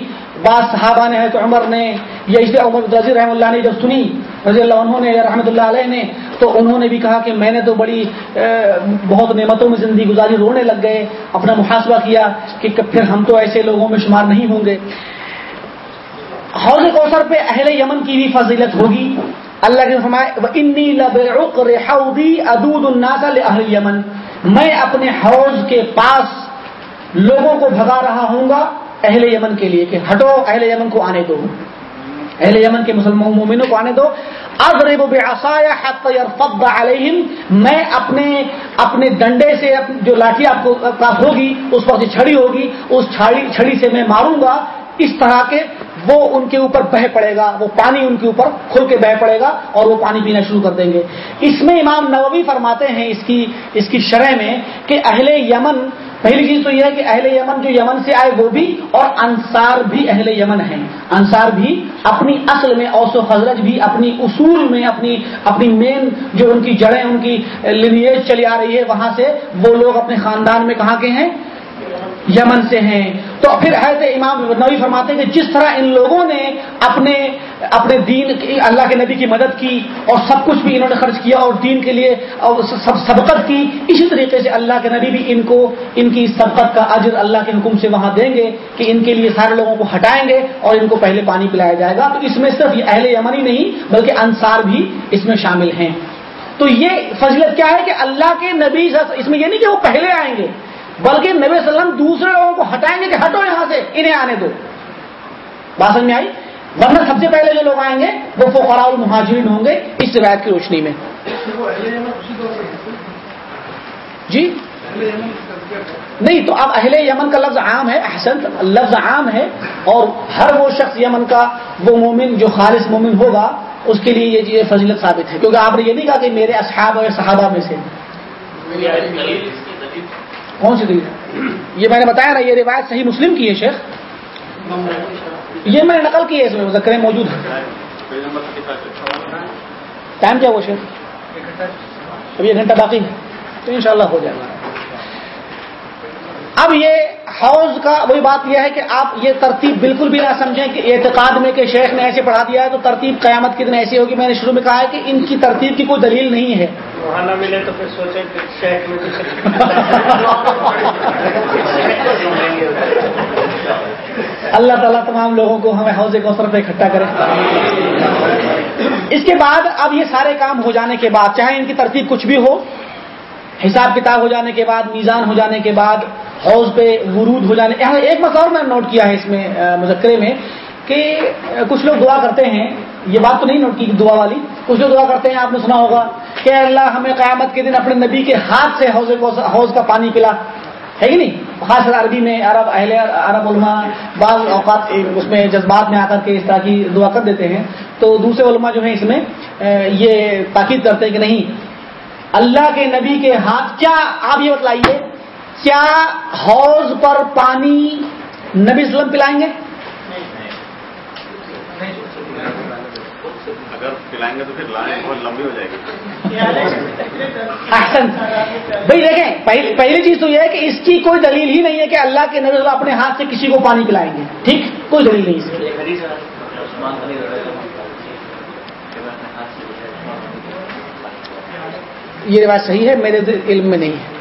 بعض صحابہ نے ہے تو عمر نے یا اس عمر رضی رحم اللہ نے جب سنی رضی اللہ عنہ نے رحمۃ اللہ علیہ نے، تو انہوں نے بھی کہا کہ میں نے تو بڑی بہت نعمتوں میں زندگی گزاری، رونے لگ گئے، اپنا محاسبہ کیا کہ پھر ہم تو ایسے لوگوں میں شمار نہیں ہوں گے۔ حوض کوثر پہ اہل یمن کی بھی فضیلت ہوگی۔ اللہ کے فرمائے ادود اہل یمن میں اپنے حوض کے پاس لوگوں کو بھگا رہا ہوں گا اہل یمن کے لیے کہ ہٹو، اہل یمن کو آنے دو۔ اہل یمن کے مسلمان مومنوں کو آنے دو۔ اضرب بعصایا علیہم۔ میں اپنے اپنے ڈنڈے سے جو لاٹھی آپ کو ہوگی، اس پر چھڑی ہوگی، اس چھڑی سے میں ماروں گا۔ اس طرح کے وہ ان کے اوپر بہ پڑے گا۔ وہ پانی ان کے اوپر کھل کے بہ پڑے گا اور وہ پانی پینا شروع کر دیں گے۔ اس میں امام نووی فرماتے ہیں اس کی اس کی شرح میں کہ اہل یمن پہلی چیز تو یہ ہے کہ اہل یمن جو یمن سے آئے وہ بھی اور انصار بھی اہل یمن ہیں۔ انصار بھی اپنی اصل میں اوس و حضرت بھی اپنی اصول میں اپنی اپنی مین جو ان کی جڑیں، ان کی لینیج چلی آ رہی ہے، وہاں سے وہ لوگ اپنے خاندان میں کہاں کے ہیں؟ یمن سے ہیں۔ تو پھر حضرت امام نبی فرماتے ہیں کہ جس طرح ان لوگوں نے اپنے اپنے دین اللہ کے نبی کی مدد کی اور سب کچھ بھی انہوں نے خرچ کیا اور دین کے لیے سب سبقت کی، اسی طریقے سے اللہ کے نبی بھی ان کو، ان کی سبقت کا اجر اللہ کے حکم سے وہاں دیں گے کہ ان کے لیے سارے لوگوں کو ہٹائیں گے اور ان کو پہلے پانی پلایا جائے گا۔ تو اس میں صرف اہل یمنی نہیں، بلکہ انصار بھی اس میں شامل ہیں۔ تو یہ فضلت کیا ہے کہ اللہ کے نبی اس میں یہ نہیں کہ وہ پہلے آئیں گے بلکہ نبی صلی اللہ علیہ وسلم دوسرے لوگوں کو ہٹائیں گے کہ ہٹو یہاں سے، انہیں آنے دو۔ بات میں آئی؟ ورنہ سب سے پہلے جو لوگ آئیں گے، وہ فقراء المہاجرین ہوں گے اس روایت کی روشنی میں۔ جی؟ نہیں، تو اب اہل یمن کا لفظ عام ہے، احسن، لفظ عام ہے، اور ہر وہ شخص یمن کا، وہ مومن جو خالص مومن ہوگا، اس کے لیے یہ چیز فضیلت ثابت ہے کیونکہ آپ نے یہ نہیں کہا کہ میرے اصحاب اور صحابہ میں سے۔ کون سی دلیل یہ میں نے بتایا نا، یہ روایت صحیح مسلم کی ہے شیخ۔ یہ میں نے نقل کی ہے، اس میں مذکریں موجود ہیں۔ ٹائم کیا وہ شیخ؟ ابھی ایک گھنٹہ باقی ہے، تو انشاءاللہ ہو جائے گا۔ اب یہ حوض کا، وہی بات یہ ہے کہ آپ یہ ترتیب بالکل بھی نہ سمجھیں کہ اعتقاد میں کہ شیخ نے ایسے پڑھا دیا ہے تو ترتیب قیامت کتنے ایسی ہوگی۔ میں نے شروع میں کہا ہے کہ ان کی ترتیب کی کوئی دلیل نہیں ہے۔ وہاں نہ ملے تو پھر سوچیں کہ شیخ میں اللہ تعالیٰ تمام لوگوں کو ہمیں حوض کوثر پہ اکٹھا کرے۔ اس کے بعد اب یہ سارے کام ہو جانے کے بعد، چاہے ان کی ترتیب کچھ بھی ہو، حساب کتاب ہو جانے کے بعد، میزان ہو جانے کے بعد، حوض پہ ورود ہو جانے۔ یہاں ایک مسئلہ اور میں نوٹ کیا ہے اس میں مذکرے میں کہ کچھ لوگ دعا کرتے ہیں۔ یہ بات تو نہیں نوٹ کی، دعا والی۔ کچھ لوگ دعا کرتے ہیں، آپ نے سنا ہوگا۔ کہ اللہ ہمیں قیامت کے دن اپنے نبی کے ہاتھ سے حوض حوض کا پانی پلا۔ ہے کہ نہیں؟ خاص عربی میں عرب اہل عرب علماء بعض اوقات اس میں جذبات میں آ کر کے اس طرح کی دعا کر دیتے ہیں۔ تو دوسرے علماء جو ہیں اس میں یہ تاکید کرتے ہیں کہ نہیں، اللہ کے نبی کے ہاتھ کیا آپ یہ بتلائیے، کیا حوض پر پانی نبی اسلم پلائیں گے؟ اگر پلائیں گے تو پھر لائن بہت لمبی ہو جائے گی۔ احسن۔ بھائی دیکھیں پہلی چیز تو یہ ہے کہ اس کی کوئی دلیل ہی نہیں ہے کہ اللہ کے نبی اپنے ہاتھ سے کسی کو پانی پلائیں گے۔ ٹھیک؟ کوئی دلیل نہیں اس کی یہ روایت صحیح ہے میرے علم میں نہیں ہے۔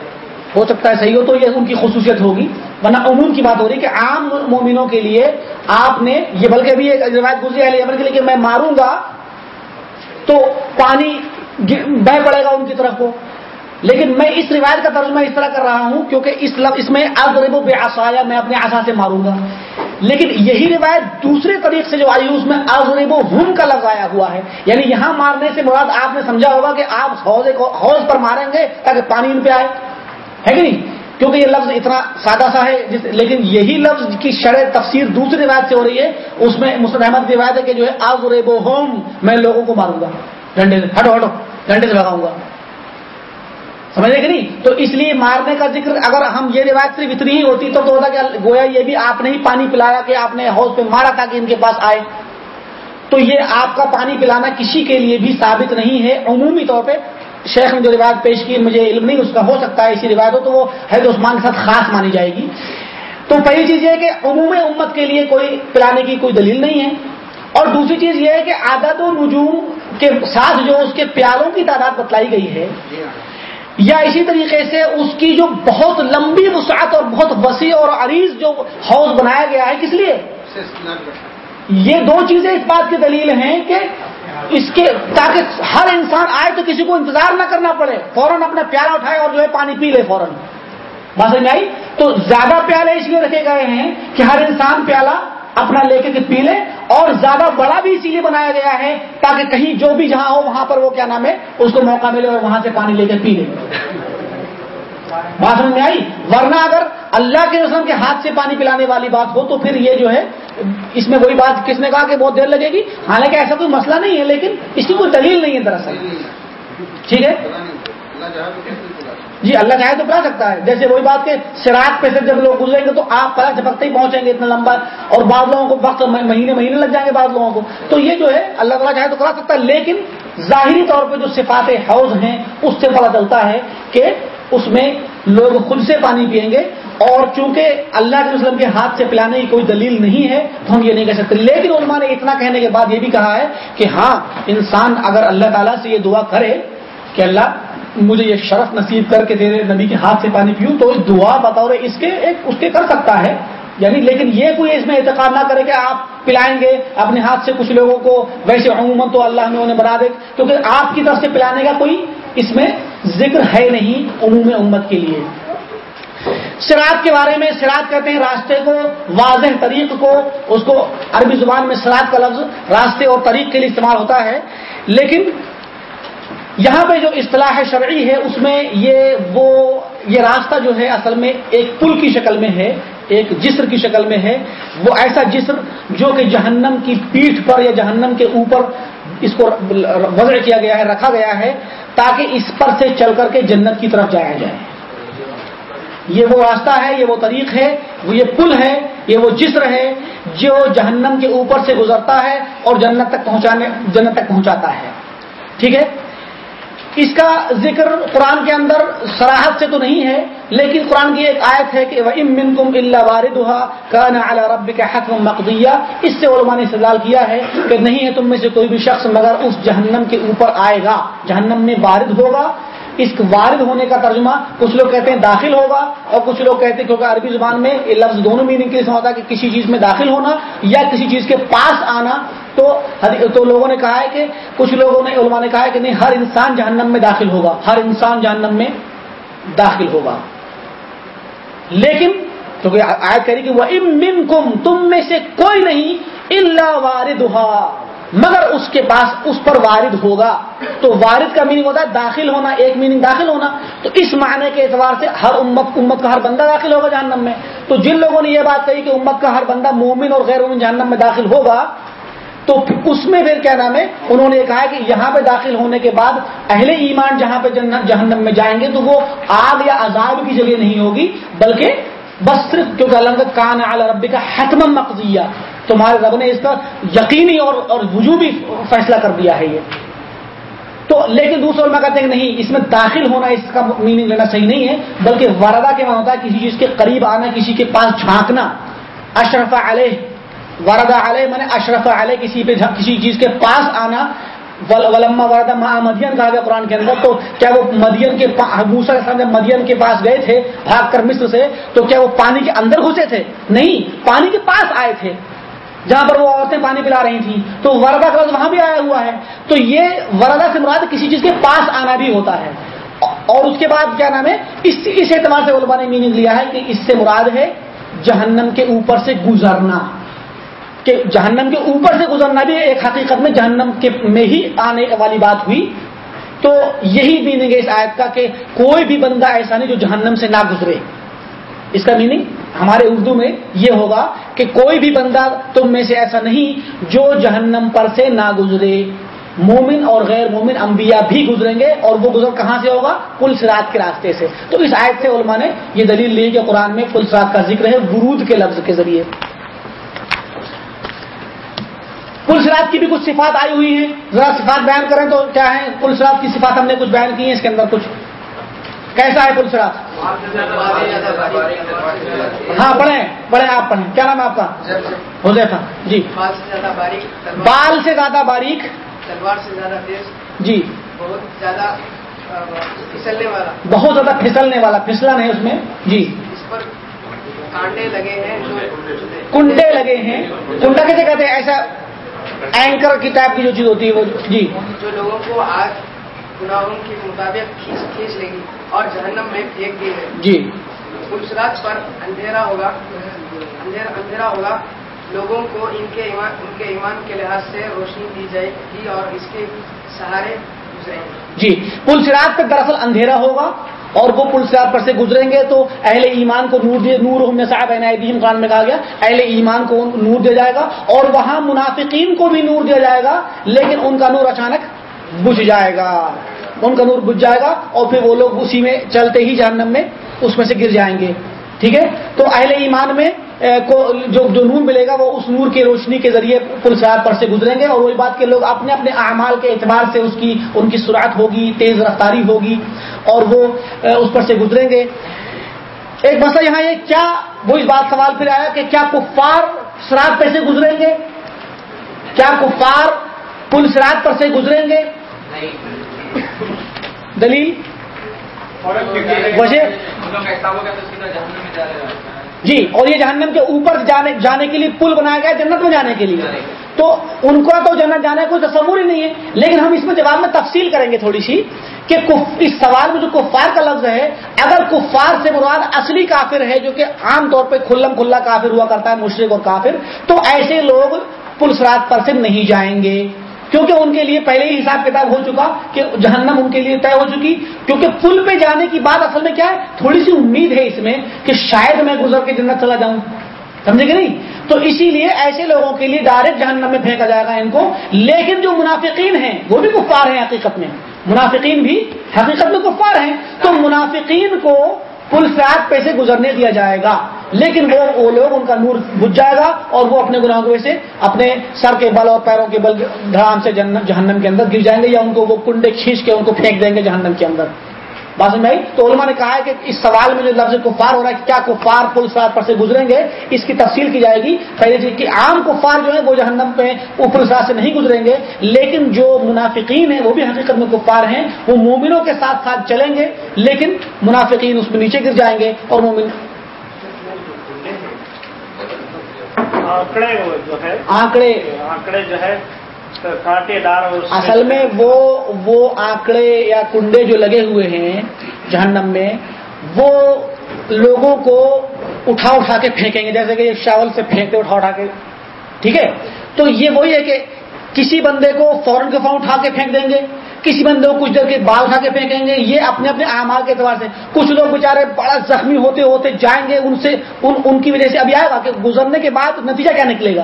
ہو سکتا ہے صحیح ہو تو یہ ان کی خصوصیت ہوگی ورنہ عموم کی بات ہو رہی ہے کہ عام مومنوں کے لیے آپ نے یہ بلکہ بھی ایک روایت گزری ہے کے لیے کہ میں ماروں گا تو پانی بہ پڑے گا ان کی طرف کو۔ لیکن میں اس روایت کا ترجمہ اس طرح کر رہا ہوں کیونکہ اس اس میں اب بے آسایا میں اپنے آسا سے ماروں گا۔ لیکن یہی روایت دوسرے طریق سے جو آئی اس میں اغرب و ہم کا لفظ آیا ہوا ہے۔ یعنی یہاں مارنے سے مراد آپ نے سمجھا ہوگا کہ آپ حوض حوض پر ماریں گے تاکہ پانی ان پہ آئے۔ ہے کہ نہیں؟ کیونکہ یہ لفظ اتنا سادہ سا ہے، جس لیکن یہی لفظ کی شرح تفسیر دوسری روایت سے ہو رہی ہے۔ اس میں مسلم احمد کی روایت ہے کہ جو ہے اغرب و ہوم میں لوگوں کو ماروں گا۔ ڈنڈے سے ہٹو ہٹو، ڈنڈے سے بھگاؤں گا۔ سمجھے کہ نہیں؟ تو اس لیے مارنے کا ذکر، اگر ہم یہ روایت صرف اتنی ہی ہوتی تو تو ہوتا کہ گویا یہ بھی آپ نے ہی پانی پلایا کہ آپ نے حوض پہ مارا تھا کہ ان کے پاس آئے۔ تو یہ آپ کا پانی پلانا کسی کے لیے بھی ثابت نہیں ہے، عمومی طور پہ شیخ نے جو روایت پیش کی، مجھے علم نہیں، اس کا ہو سکتا ہے اسی روایت ہو، تو وہ حید عثمان کے ساتھ خاص مانی جائے گی۔ تو پہلی چیز یہ ہے کہ عموم امت کے لیے کوئی پلانے کی کوئی دلیل نہیں ہے۔ اور دوسری چیز یہ ہے کہ عادت و نجوم کے ساتھ جو اس کے پیالوں کی تعداد بتلائی گئی ہے، یا اسی طریقے سے اس کی جو بہت لمبی وسعت اور بہت وسیع اور عریض جو حوض بنایا گیا ہے، کس لیے؟ یہ دو چیزیں اس بات کی دلیل ہیں کہ اس کے تاکہ ہر انسان آئے تو کسی کو انتظار نہ کرنا پڑے، فوراً اپنا پیالہ اٹھائے اور جو ہے پانی پی لے فوراً۔ بات میں آئی؟ تو زیادہ پیالے اس لیے رکھے گئے ہیں کہ ہر انسان پیالہ اپنا لے کے پی لے اور زیادہ بڑا بھی اسی لیے بنایا گیا ہے تاکہ کہیں جو بھی جہاں ہو وہاں پر وہ کیا نام ہے، اس کو موقع ملے اور وہاں سے پانی لے کے پی لے۔ بات سمجھ میں آئی؟ ورنہ اگر اللہ کے رسم کے ہاتھ سے پانی پلانے والی بات ہو تو پھر یہ جو ہے، اس میں وہی بات کس نے کہا کہ بہت دیر لگے گی؟ حالانکہ ایسا کوئی مسئلہ نہیں ہے، لیکن اس کی کوئی دلیل نہیں ہے دراصل۔ ٹھیک ہے؟ جی اللہ چاہے تو پلا سکتا ہے۔ جیسے وہی بات کہ شراط پہ سے جب لوگ گزریں گے تو آپ پلا جھپکتے ہی پہنچیں گے اتنا لمبا، اور بعض لوگوں کو وقت مہینے مہینے لگ جائیں گے بعض لوگوں کو۔ تو یہ جو ہے، اللہ تعالیٰ چاہے تو کرا سکتا ہے، لیکن ظاہری طور پہ جو صفات حوض ہیں، اس سے پتا چلتا ہے کہ اس میں لوگ خود سے پانی پئیں گے اور چونکہ اللہ کے وسلم کے ہاتھ سے پلانے کی کوئی دلیل نہیں ہے تو ہم یہ نہیں کہہ سکتے لیکن علماء نے اتنا کہنے کے بعد یہ بھی کہا ہے کہ ہاں انسان اگر اللہ تعالیٰ سے یہ دعا کرے کہ اللہ مجھے یہ شرف نصیب کر کے تیرے نبی کے ہاتھ سے پانی پیوں تو دعا بطور اس کے ایک اس کے کر سکتا ہے۔ یعنی لیکن یہ کوئی اس میں اعتقاد نہ کرے کہ آپ پلائیں گے اپنے ہاتھ سے کچھ لوگوں کو، ویسے عموماً تو اللہ نے انہیں بنا دے، کیونکہ آپ کی طرف سے پلانے کا کوئی اس میں ذکر ہے نہیں عموم امت کے لیے۔ سراط کے بارے میں سراط کہتے ہیں، راستے کو، واضح طریق کو، اس کو عربی زبان میں سراط کا لفظ راستے اور طریق کے لیے استعمال ہوتا ہے۔ لیکن یہاں پہ جو اصطلاح شرعی ہے، اس میں یہ وہ، یہ راستہ جو ہے، اصل میں ایک پل کی شکل میں ہے، ایک جسر کی شکل میں ہے۔ وہ ایسا جسر جو کہ جہنم کی پیٹھ پر یا جہنم کے اوپر اس کو وضع کیا گیا ہے، رکھا گیا ہے۔ تاکہ اس پر سے چل کر کے جنت کی طرف جایا جائے۔ یہ وہ راستہ ہے، یہ وہ طریق ہے، وہ یہ پل ہے، یہ وہ جسر ہے جو جہنم کے اوپر سے گزرتا ہے اور جنت تک پہنچانے، جنت تک پہنچاتا ہے۔ ٹھیک ہے؟ اس کا ذکر قرآن کے اندر سراحت سے تو نہیں ہے، لیکن قرآن کی ایک آیت ہے کہ وہ امن کم اللہ وارد رب کا حق مقدیہ اس سے علماء نے استدلال کیا ہے کہ نہیں ہے تم میں سے کوئی بھی شخص مگر اس جہنم کے اوپر آئے گا۔ جہنم میں وارد ہوگا۔ اس وارد ہونے کا ترجمہ کچھ لوگ کہتے ہیں داخل ہوگا اور کچھ لوگ کہتے ہیں کیونکہ عربی زبان میں یہ لفظ دونوں میننگ کے لیے ہوتا ہے کہ کسی چیز میں داخل ہونا یا کسی چیز کے پاس آنا۔ تو تو لوگوں نے کہا ہے کہ کچھ لوگوں نے علماء نے کہا ہے کہ نہیں، ہر انسان جہنم میں داخل ہوگا۔ ہر انسان جہنم میں داخل ہوگا۔ لیکن کیونکہ آئے کری کہ وہ امن کم تم میں سے کوئی نہیں اللہ وارد مگر اس کے پاس اس پر وارد ہوگا۔ تو وارد کا میننگ ہوتا ہے داخل ہونا، ایک میننگ داخل ہونا۔ تو اس معنی کے اعتبار سے ہر امت امت کا ہر بندہ داخل ہوگا جہنم میں۔ تو جن لوگوں نے یہ بات کہی کہ امت کا ہر بندہ مومن اور غیر مومن جہنم میں داخل ہوگا تو اس میں پھر کیا نام ہے؟ انہوں نے کہا کہ یہاں پہ داخل ہونے کے بعد اہل ایمان جہاں پہ جہنم میں جائیں گے تو وہ آگ یا عذاب کی جگہ نہیں ہوگی، بلکہ بس صرف کیونکہ اللہ کان اعلی ربی کا حتم مقضیہ. تمہارے رب نے اس کا یقینی اور اور وجوبی فیصلہ کر دیا ہے یہ۔ تو لیکن دوسرے علماء کہتے ہیں کہ نہیں، اس میں داخل ہونا اس کا میننگ لینا صحیح نہیں ہے، بلکہ وردہ کے معنی ہوتا ہے کسی چیز کے قریب آنا، کسی کے پاس جھانکنا۔ اشرف علیہ وردہ علیہ، میں نے اشرف علیہ کسی پہ کسی چیز کے پاس آنا ولما وردہ ماں مدین، کہا گیا قرآن کے اندر، تو کیا وہ مدین کے موسا کے جب مدین کے پاس گئے تھے، بھاگ کر مصر سے، تو کیا وہ پانی کے اندر گھسے تھے؟ نہیں، پانی کے پاس آئے تھے۔ جہاں پر وہ عورتیں پانی پلا رہی تھیں، تو وردہ کا وہاں بھی آیا ہوا ہے۔ تو یہ وردہ سے مراد کسی چیز کے پاس آنا بھی ہوتا ہے۔ اور اس کے بعد کیا نام ہے؟ اس اس اعتبار سے علماء نے میننگ لیا ہے کہ اس سے مراد ہے جہنم کے اوپر سے گزرنا۔ کہ جہنم کے اوپر سے گزرنا بھی ایک حقیقت میں جہنم کے میں ہی آنے والی بات ہوئی۔ تو یہی میننگ ہے اس آیت کا کہ کوئی بھی بندہ ایسا نہیں جو جہنم سے نہ گزرے۔ اس کا میننگ ہمارے اردو میں یہ ہوگا کہ کوئی بھی بندہ تم میں سے ایسا نہیں جو جہنم پر سے نہ گزرے۔ مومن اور غیر مومن انبیاء بھی گزریں گے اور وہ گزر کہاں سے ہوگا؟ پل سرات کے راستے سے۔ تو اس آیت سے علماء نے یہ دلیل لی کہ قرآن میں پل سرات کا ذکر ہے، ورود کے لفظ کے ذریعے۔ پل سرات کی بھی کچھ صفات آئی ہوئی ہیں۔ ذرا صفات بیان کریں تو کیا ہے پل سرات کی صفات ہم نے کچھ بیان کی ہیں اس کے اندر کچھ۔ کیسا ہے پل سرات ہاں پڑھیں پڑھیں آپ پڑھیں۔ کیا نام ہے آپ کا؟ حذیفہ۔ جی۔ بال سے زیادہ باریک۔ تلوار بال سے زیادہ باریک سے زیادہ تیز جی۔ بہت زیادہ پھسلنے والا بہت زیادہ پھسلنے والا پھسلن ہے اس میں۔ جی۔ اس پر کانڈے لگے ہیں۔ کنڈے لگے ہیں۔ کنڈا کیسے کہتے ہیں؟ ایسا اینکر کی ٹائپ کی جو چیز ہوتی ہے وہ جی۔ جو لوگوں کو آگ گناہوں کے مطابق کھینچ کھینچ لے گی اور جہنم میں پھینک دی ہے جی۔ پلسرات پر اندھیرا ہوگا۔ اندھیرا ہوگا۔ لوگوں کو ان کے ایمان ان کے ایمان کے لحاظ سے روشنی دی جائے گی اور اس کے سہارے گزریں گے جی۔ پل سرات پہ دراصل اندھیرا ہوگا۔ اور وہ پل سرات پر سے گزریں گے تو اہل ایمان کو نور دے نور ہم صاحب عنایدین قرآن میں کہا گیا، اہل ایمان کو نور دیا جائے گا اور وہاں منافقین کو بھی نور دیا جائے گا، لیکن ان کا نور اچانک بجھ جائے گا۔ ان کا نور بجھ جائے گا اور پھر وہ لوگ اسی میں چلتے ہی جہنم میں اس میں سے گر جائیں گے۔ ٹھیک ہے؟ تو اہل ایمان میں کو جو جو نور ملے گا وہ اس نور کی روشنی کے ذریعے پل سرات پر سے گزریں گے اور وہی بات کہ لوگ اپنے اپنے اعمال کے اعتبار سے اس کی ان کی سرعت ہوگی تیز رفتاری ہوگی اور وہ اس پر سے گزریں گے۔ ایک مسئلہ یہاں یہ کیا وہ اس بات سوال پھر آیا کہ کیا کفار سرات پہ سے گزریں گے؟ کیا کفار پل سرات پر سے گزریں گے؟ دلیل؟ وجہ جی اور یہ جہنم کے اوپر جانے جانے کے لیے پل بنایا گیا جنت میں جانے کے لیے۔ تو ان کا تو جنت جانے کا کوئی تصور ہی نہیں ہے۔ لیکن ہم اس میں جواب میں تفصیل کریں گے تھوڑی سی کہ کف- اس سوال میں جو کفار کا لفظ ہے اگر کفار سے مراد اصلی کافر ہے جو کہ عام طور پہ کھلم کھلا کافر ہوا کرتا ہے مشرق اور کافر تو ایسے لوگ پلسرات پر سے نہیں جائیں گے۔ کیونکہ ان کے لیے پہلے ہی حساب کتاب ہو چکا کہ جہنم ان کے لیے طے ہو چکی، کیونکہ پل پہ جانے کی بات اصل میں کیا ہے؟ تھوڑی سی امید ہے اس میں کہ شاید میں گزر کے جنت چلا جاؤں۔ سمجھے کہ نہیں؟ تو اسی لیے ایسے لوگوں کے لیے ڈائریکٹ جہنم میں پھینکا جائے گا ان کو۔ لیکن جو منافقین ہیں، وہ بھی کفار ہیں حقیقت میں۔ منافقین بھی حقیقت میں کفار ہیں۔ تو منافقین کو پل سرات پہ سے گزرنے دیا جائے گا۔ لیکن وہ وہ لوگ ان کا نور بجھ جائے گا اور وہ اپنے گناہوں کی وجہ سے اپنے سر کے بل اور پیروں کے بل دھڑام سے جہنم کے اندر گر جائیں گے یا ان کو وہ کنڈے کھینچ کے ان کو پھینک دیں گے جہنم کے اندر۔ بات سمجھ میں آئی؟ تو علماء نے کہا ہے کہ اس سوال میں جو لفظ کفار ہو رہا ہے کیا کفار پل سرات پر سے گزریں گے، اس کی تفصیل کی جائے گی۔ پہلے چیز کہ عام کفار جو ہے وہ جہنم پہ اوپر سرات سے نہیں گزریں گے، لیکن جو منافقین ہیں وہ بھی حقیقت میں کفار ہیں، وہ مومنوں کے ساتھ ساتھ چلیں گے، لیکن منافقین اس میں نیچے گر جائیں گے اور مومن آنکڑے جو ہے آنکڑے۔ آنکڑے جو ہے کانٹے دار اصل میں وہ وہ آنکڑے یا کنڈے جو لگے ہوئے ہیں جہنم میں وہ لوگوں کو اٹھا اٹھا کے پھینکیں گے جیسے کہ یہ شاول سے پھینکتے اٹھا اٹھا کے ٹھیک ہے؟ تو یہ وہی ہے کہ کسی بندے کو فوراً کے فوراً اٹھا کے پھینک دیں گے کسی بندے کو کچھ دیر کے بال اٹھا کے پھینکیں گے، یہ اپنے اپنے اعمال کے اعتبار سے۔ کچھ لوگ بےچارے بڑا زخمی ہوتے ہوتے جائیں گے، ان سے، ان ان کی وجہ سے۔ ابھی آئے گا کہ گزرنے کے بعد نتیجہ کیا نکلے گا؟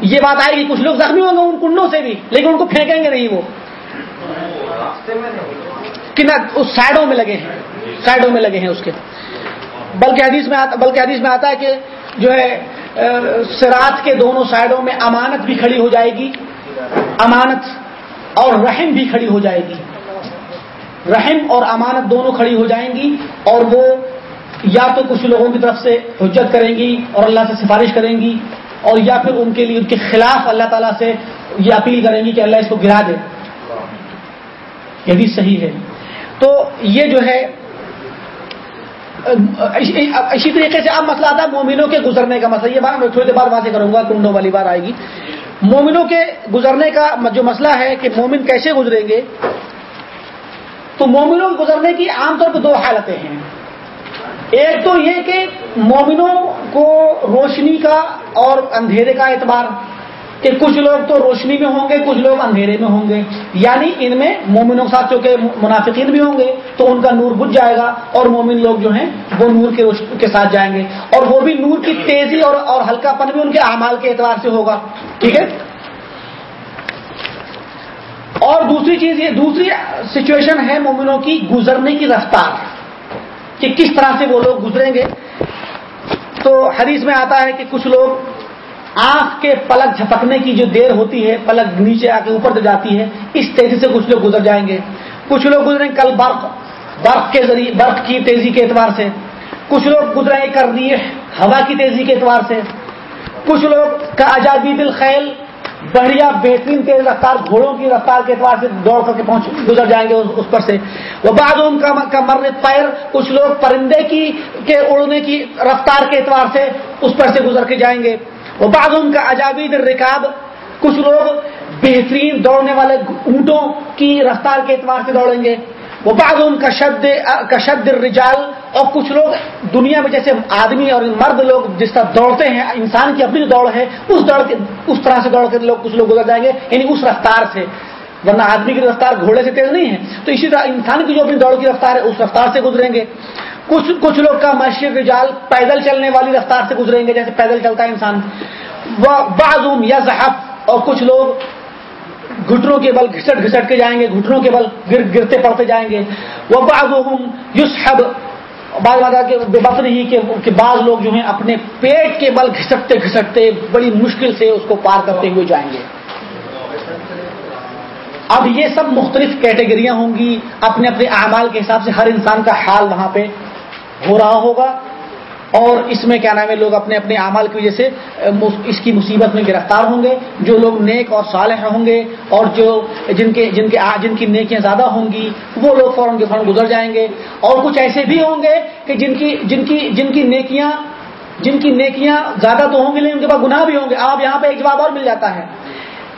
یہ بات آئے گی، کچھ لوگ زخمی ہوں گے ان کنڈوں سے بھی، لیکن ان کو پھینکیں گے نہیں وہ۔ کہ نہ اس سائڈوں میں لگے ہیں سائڈوں میں لگے ہیں اس کے۔ بلکہ حدیث میں آتا بلکہ حدیث میں آتا ہے کہ جو ہے سرات کے دونوں سائڈوں میں امانت بھی کھڑی ہو جائے گی۔ امانت۔ اور رحم بھی کھڑی ہو جائے گی۔ رحم اور امانت دونوں کھڑی ہو جائیں گی اور وہ یا تو کچھ لوگوں کی طرف سے حجت کریں گی اور اللہ سے سفارش کریں گی اور یا پھر ان کے لیے ان کے خلاف اللہ تعالیٰ سے یہ اپیل کریں گی کہ اللہ اس کو گرا دے۔ یہ بھی صحیح ہے۔ تو یہ جو ہے، اسی طریقے سے اب مسئلہ آتا ہے مومنوں کے گزرنے کا مسئلہ۔ یہ بات میں تھوڑی دیر بعد واضح کروں گا، کنڈوں والی بار آئے گی۔ مومنوں کے گزرنے کا جو مسئلہ ہے کہ مومن کیسے گزریں گے، تو مومنوں کے گزرنے کی عام طور پہ دو حالتیں ہیں۔ ایک تو یہ کہ مومنوں کو روشنی کا اور اندھیرے کا اعتبار کہ کچھ لوگ تو روشنی میں ہوں گے، کچھ لوگ اندھیرے میں ہوں گے۔ یعنی ان میں مومنوں کے ساتھ چونکہ منافقین بھی ہوں گے، تو ان کا نور بجھ جائے گا اور مومن لوگ جو ہیں، وہ نور کے روش- کے ساتھ جائیں گے۔ اور وہ بھی نور کی تیزی اور اور ہلکا پن بھی ان کے اعمال کے اعتبار سے ہوگا۔ ٹھیک ہے؟ اور دوسری چیز یہ، دوسری سچویشن ہے مومنوں کی گزرنے کی رفتار، کہ کس طرح سے وہ لوگ گزریں گے۔ تو حدیث میں آتا ہے کہ کچھ لوگ آنکھ کے پلک جھپکنے کی جو دیر ہوتی ہے، پلک نیچے آ کے اوپر سے جاتی ہے، اس تیزی سے کچھ لوگ گزر جائیں گے۔ کچھ لوگ گزریں کل برف برف کے ذریعے برف کی تیزی کے اعتبار سے۔ کچھ لوگ گزریں گے کر دیے ہوا کی تیزی کے اعتبار سے۔ کچھ لوگ کا آزادی دل خیل، بڑھیا، بہترین تیز رفتار، گھوڑوں کی رفتار کے اعتبار سے دوڑ کر کے پہنچ، گزر جائیں گے اس پر سے۔ وہ بعض ان کا کا مرد پیر، کچھ لوگ پرندے کی کے اڑنے کی رفتار کے اعتبار سے اس پر سے گزر کے جائیں گے۔ وہ بعض ان کا عجابید رکاب کچھ لوگ بہترین دوڑنے والے اونٹوں کی رفتار کے اعتبار سے دوڑیں گے۔ وہ بعض ان کا شد کا شد رجال اور کچھ لوگ دنیا میں جیسے آدمی اور مرد لوگ جس طرح دوڑتے ہیں، انسان کی اپنی جو دوڑ ہے، اس دوڑ کے، اس طرح سے دوڑ کے لوگ کچھ لوگ گزر جائیں گے یعنی اس رفتار سے۔ ورنہ آدمی کی رفتار گھوڑے سے تیز نہیں ہے۔ تو اسی طرح انسان کی جو اپنی دوڑ کی رفتار ہے، اس رفتار سے گزریں گے۔ کچھ کچھ لوگ کا مشرق رجال پیدل چلنے والی رفتار سے گزریں گے، جیسے پیدل چلتا ہے انسان۔ وہ بعضوم یا زحف اور کچھ لوگ گھٹنوں کے بل گھسٹ گھسٹ کے جائیں گے، گھٹنوں کے بل گر گرتے پڑتے جائیں گے۔ وہ بعضهم یسحب، بعض بات بے بس نہیں کہ بعض لوگ جو ہیں اپنے پیٹ کے بل گھسٹتے گھسٹتے بڑی مشکل سے اس کو پار کرتے ہوئے جائیں گے۔ اب یہ سب مختلف کیٹیگریاں ہوں گی، اپنے اپنے اعمال کے حساب سے ہر انسان کا حال وہاں پہ ہو رہا ہوگا اور اس میں کیا نام ہے، لوگ اپنے اپنے اعمال کی وجہ سے اس کی مصیبت میں گرفتار ہوں گے۔ جو لوگ نیک اور صالح ہوں گے اور جو جن کے جن کے جن کی نیکیاں زیادہ ہوں گی، وہ لوگ فوراً کے فوراً گزر جائیں گے۔ اور کچھ ایسے بھی ہوں گے کہ جن کی جن کی جن کی نیکیاں، جن کی نیکیاں زیادہ تو ہوں گی، لیکن ان کے پاس گناہ بھی ہوں گے۔ اب یہاں پہ ایک جواب اور مل جاتا ہے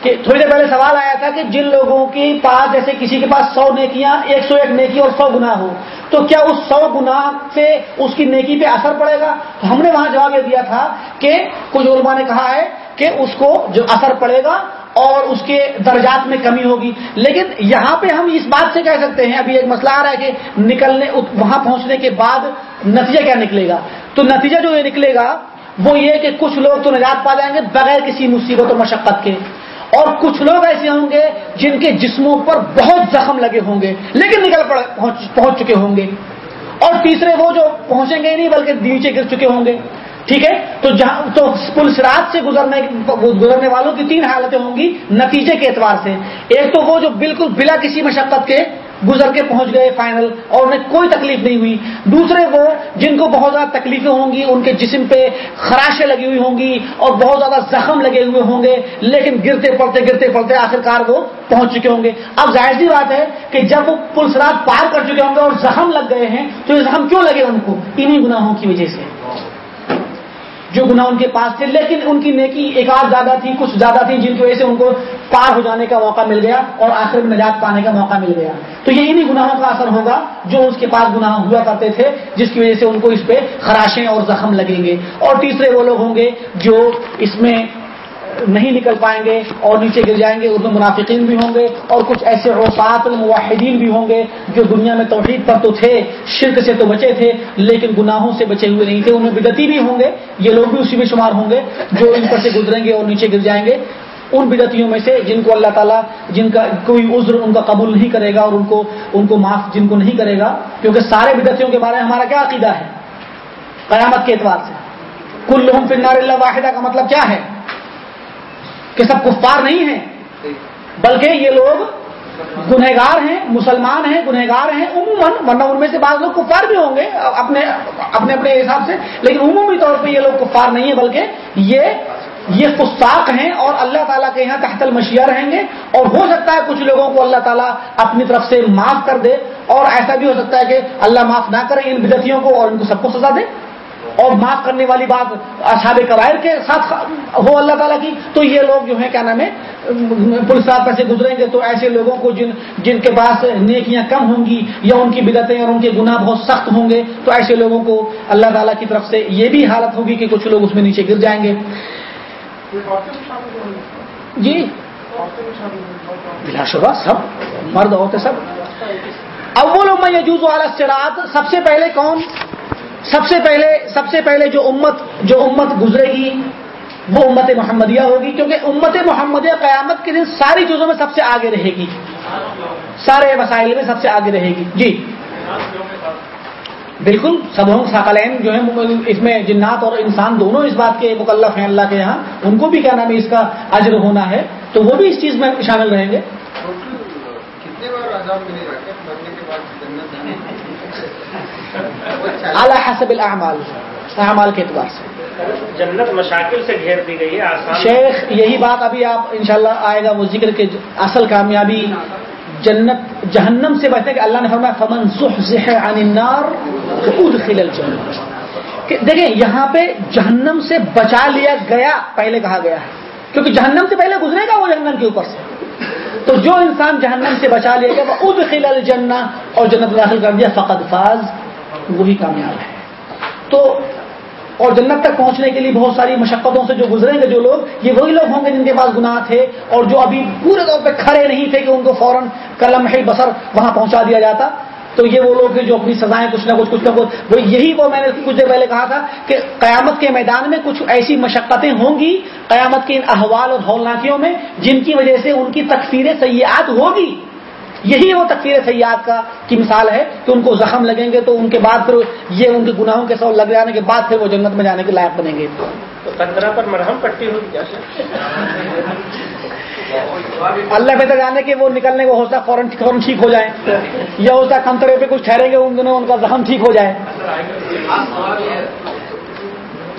کہ تھوڑی دیر پہلے سوال آیا تھا کہ جن لوگوں کے پاس جیسے کسی کے پاس سو نیکیاں، ایک سو ایک نیکی اور سو گنا ہو تو کیا اس سو گنا سے اس کی نیکی پہ اثر پڑے گا؟ تو ہم نے وہاں جواب یہ دیا تھا کہ کچھ علماء نے کہا ہے کہ اس کو جو اثر پڑے گا اور اس کے درجات میں کمی ہوگی۔ لیکن یہاں پہ ہم اس بات سے کہہ سکتے ہیں، ابھی ایک مسئلہ آ رہا ہے کہ نکلنے، وہاں پہنچنے کے بعد نتیجہ کیا نکلے گا؟ تو نتیجہ جو یہ نکلے گا وہ یہ کہ کچھ لوگ تو نجات پا جائیں گے بغیر کسی مصیبت اور مشقت کے۔ اور کچھ لوگ ایسے ہوں گے جن کے جسموں پر بہت زخم لگے ہوں گے، لیکن نکل پہنچ پہنچ چکے ہوں گے۔ اور تیسرے وہ جو پہنچیں گے نہیں، بلکہ نیچے گر چکے ہوں گے۔ ٹھیک ہے؟ تو جہاں تو پولیس رات سے گزرنے گزرنے والوں کی تین حالتیں ہوں گی نتیجے کے اعتبار سے۔ ایک تو وہ جو بالکل بلا کسی مشقت کے گزر کے پہنچ گئے فائنل اور انہیں کوئی تکلیف نہیں ہوئی۔ دوسرے وہ جن کو بہت زیادہ تکلیفیں ہوں گی، ان کے جسم پہ خراشیں لگی ہوئی ہوں گی اور بہت زیادہ زخم لگے ہوئے ہوں گے، لیکن گرتے پڑتے گرتے پڑتے آخرکار وہ پہنچ چکے ہوں گے۔ اب ظاہر سی بات ہے کہ جب وہ پلس رات پار کر چکے ہوں گے اور زخم لگ گئے ہیں، تو یہ زخم کیوں لگے ان کو؟ انہیں گناہوں کی وجہ سے۔ جو گناہ ان کے پاس تھے، لیکن ان کی نیکی ایک آدھ زیادہ تھی، کچھ زیادہ تھی، جن کی وجہ سے ان کو پار ہو جانے کا موقع مل گیا اور آخر میں نجات پانے کا موقع مل گیا۔ تو یہ انہیں گناہوں کا اثر ہوگا جو اس کے پاس گناہ ہوا کرتے تھے، جس کی وجہ سے ان کو اس پہ خراشیں اور زخم لگیں گے۔ اور تیسرے وہ لوگ ہوں گے جو اس میں نہیں نکل پائیں گے اور نیچے گر جائیں گے ان میں منافقین بھی ہوں گے اور کچھ ایسے اوسات المواحدین بھی ہوں گے جو دنیا میں توحید پر تو تھے، شرک سے تو بچے تھے، لیکن گناہوں سے بچے ہوئے نہیں تھے ان میں بدتی بھی ہوں گے، یہ لوگ بھی اسی میں شمار ہوں گے جو ان پر سے گزریں گے اور نیچے گر جائیں گے۔ ان بدتیوں میں سے جن کو اللہ تعالیٰ، جن کا کوئی عذر ان کا قبول نہیں کرے گا اور ان کو ان کو معاف جن کو نہیں کرے گا، کیونکہ سارے بدتیوں کے بارے میں ہمارا کیا عقیدہ ہے؟ قیامت کے اعتبار سے۔ کل لحم فنار اللہ واحدہ کا مطلب کیا ہے؟ کہ سب کفار نہیں ہیں۔ بلکہ یہ لوگ گنہگار ہیں مسلمان ہیں گنہگار ہیں عموماً ورنہ ان میں سے بعض لوگ کفار بھی ہوں گے اپنے اپنے اپنے حساب سے۔ لیکن عمومی طور پہ یہ لوگ کفار نہیں ہیں بلکہ یہ یہ فساق ہیں اور اللہ تعالیٰ کے یہاں تحت المشیہ رہیں گے۔ اور ہو سکتا ہے کچھ لوگوں کو اللہ تعالیٰ اپنی طرف سے معاف کر دے۔ اور ایسا بھی ہو سکتا ہے کہ اللہ معاف نہ کرے ان بدتیوں کو اور ان کو سب کو سزا دے۔ اور معاف کرنے والی بات اصحاب قبائل کے ساتھ ہو اللہ تعالیٰ کی، تو یہ لوگ جو ہے کیا نام ہے، پولیس صاحب سے گزریں گے تو ایسے لوگوں کو جن جن کے پاس نیکیاں کم ہوں گی یا ان کی بدتیں اور ان کے گناہ بہت سخت ہوں گے، تو ایسے لوگوں کو اللہ تعالیٰ کی طرف سے یہ بھی حالت ہوگی کہ کچھ لوگ اس میں نیچے گر جائیں گے۔ جی؟ بلا شبہ، سب مرد ہوتے سب۔ اول میں یجوز والا سرات سب سے پہلے کون؟ سب سے پہلے، سب سے پہلے جو امت جو امت گزرے گی، وہ امت محمدیہ ہوگی، کیونکہ امت محمدیہ قیامت کے دن ساری چیزوں میں سب سے آگے رہے گی۔ سارے مسائل میں سب سے آگے رہے گی۔ جی۔ بالکل، سب ہوں ساکلین جو ہے اس میں جنات اور انسان دونوں اس بات کے مکلف ہیں اللہ کے یہاں۔ ان کو بھی کیا نام ہے؟ اس کا اجر ہونا ہے۔ تو وہ بھی اس چیز میں شامل رہیں گے۔ کتنے بار عذاب ملے گا مرنے کے بعد جنت اعلیٰ حسب الاعمال اعمال کے اعتبار سے۔ جنت مشاکل سے گھیر دی گئی ہے آسان۔ شیخ یہی بات ابھی آپ انشاءاللہ آئے گا وہ ذکر کے اصل کامیابی جنت جہنم سے بچنے کہ اللہ نے فرمایا فمن زحزح عن النار ادخل الجنہ کہ دیکھیں یہاں پہ جہنم سے بچا لیا گیا پہلے کہا گیا ہے۔ کیونکہ جہنم سے پہلے گزرے گا وہ جہنم کے اوپر سے۔ تو جو انسان جہنم سے بچا لیا گیا وہ ادخل الجنہ اور جنت داخل کر دیا فقد فاز۔ وہی کامیاب ہے تو اور جنت تک پہنچنے کے لیے بہت ساری مشقتوں سے جو گزریں گے جو لوگ، یہ وہی لوگ ہوں گے جن کے پاس گناہ تھے اور جو ابھی پورے طور پہ کھڑے نہیں تھے کہ ان کو فوراً قلم ہے بسر وہاں پہنچا دیا جاتا۔ تو یہ وہ لوگ جو اپنی سزائیں کچھ نہ کچھ کچھ نہ کچھ۔ وہ یہی وہ میں نے کچھ دیر پہلے کہا تھا کہ قیامت کے میدان میں کچھ ایسی مشقتیں ہوں گی قیامت کے ان احوال اور ہولناکیوں میں جن کی وجہ سے ان کی تکفیر سیاحت ہوگی۔ یہی وہ تکفیر سیاحت کا کی مثال ہے کہ ان کو زخم لگیں گے تو ان کے بعد پھر یہ ان کے گناہوں کے سو لگ جانے کے بعد پھر وہ جنت میں جانے کے لائق بنیں گے۔ تو قدرہ پر مرہم پٹی ہوگی اللہ بہتر جانے کے وہ نکلنے کو ہوتا فوراً فوراً ٹھیک ہو جائے۔ یا ہوتا کنترے پہ کچھ ٹھہریں گے ان دنوں ان کا زخم ٹھیک ہو جائے۔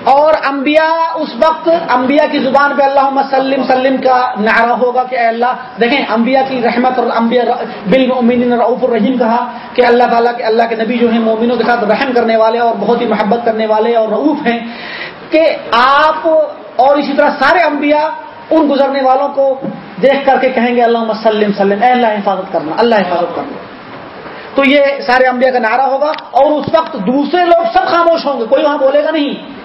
اور انبیاء اس وقت انبیاء کی زبان پہ اللہ سلم سلم کا نعرہ ہوگا کہ اے اللہ، دیکھیں انبیاء کی رحمت اور انبیاء بالمؤمنین رعوف الرحیم کہا کہ اللہ تعالیٰ کے اللہ کے نبی جو ہیں مومنوں کے ساتھ رحم کرنے والے اور بہت ہی محبت کرنے والے اور رعوف ہیں کہ آپ اور اسی طرح سارے انبیاء ان گزرنے والوں کو دیکھ کر کے کہیں گے اللہ سلم سلم، اے اللہ حفاظت کرنا، اللہ حفاظت کرنا۔ تو یہ سارے انبیاء کا نعرہ ہوگا اور اس وقت دوسرے لوگ سب خاموش ہوں گے، کوئی وہاں بولے گا نہیں۔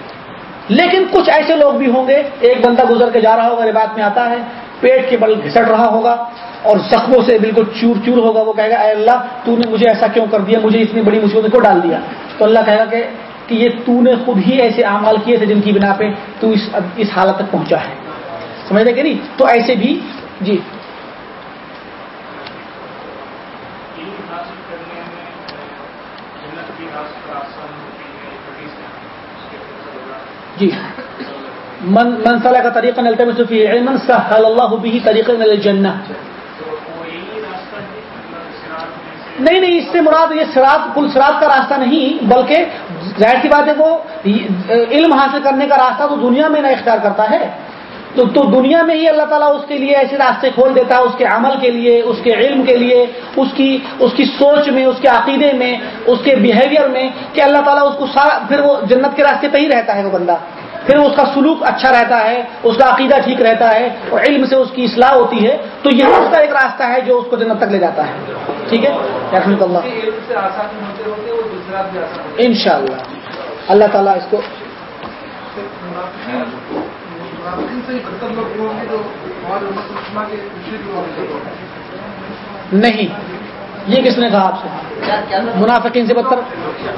لیکن کچھ ایسے لوگ بھی ہوں گے، ایک بندہ گزر کے جا رہا ہوگا روایت میں آتا ہے، پیٹ کے بل گھسٹ رہا ہوگا اور زخموں سے بالکل چور چور ہوگا، وہ کہے گا، اے اللہ، تو نے مجھے ایسا کیوں کر دیا؟ مجھے اتنی بڑی مصیبت کو ڈال دیا۔ تو اللہ کہے گا کہ کہ یہ تو نے خود ہی ایسے اعمال کیے تھے جن کی بنا پہ تو اس اس حالت تک پہنچا ہے۔ سمجھ کہ نہیں؟ تو ایسے بھی جی۔ جی۔ من منسلہ کا طریقہ نلتا میں صفی علم، سہل اللہ بھی طریقہ نل جنہ نہیں نہیں، اس سے مراد یہ سراط کل سراط کا راستہ نہیں، بلکہ ظاہر سی بات ہے وہ علم حاصل کرنے کا راستہ تو دنیا میں نہ اختیار کرتا ہے۔ تو تو دنیا میں ہی اللہ تعالیٰ اس کے لیے ایسے راستے کھول دیتا ہے اس کے عمل کے لیے اس کے علم کے لیے اس کی اس کی سوچ میں اس کے عقیدے میں اس کے بیہیویئر میں کہ اللہ تعالیٰ اس کو سارا پھر وہ جنت کے راستے پہ ہی رہتا ہے وہ بندہ۔ پھر اس کا سلوک اچھا رہتا ہے اس کا عقیدہ ٹھیک رہتا ہے اور علم سے اس کی اصلاح ہوتی ہے تو یہ اس کا ایک راستہ ہے جو اس کو جنت تک لے جاتا ہے۔ ٹھیک ہے؟ رحمۃ اللہ۔ ان شاء اللہ اللہ تعالیٰ اس کو نہیں یہ کس نے کہا آپ سے؟ منافقین سے بدتر۔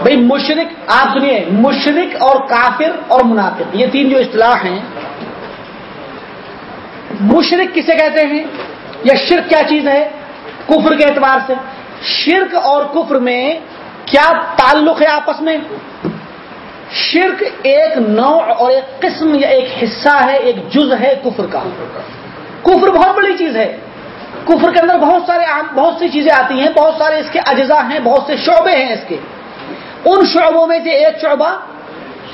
بھائی مشرق آپ سنیے مشرق اور کافر اور منافق، یہ تین جو اصطلاح ہیں مشرق کسے کہتے ہیں؟ یا شرک کیا چیز ہے؟ کفر کے اعتبار سے۔ شرک اور کفر میں کیا تعلق ہے آپس میں؟ شرک ایک نوع اور ایک قسم یا ایک حصہ ہے، ایک جز ہے کفر کا۔ کفر بہت بڑی چیز ہے۔ کفر کے اندر بہت سارے بہت سی چیزیں آتی ہیں، بہت سارے اس کے اجزاء ہیں، بہت سے شعبے ہیں اس کے۔ ان شعبوں میں سے ایک شعبہ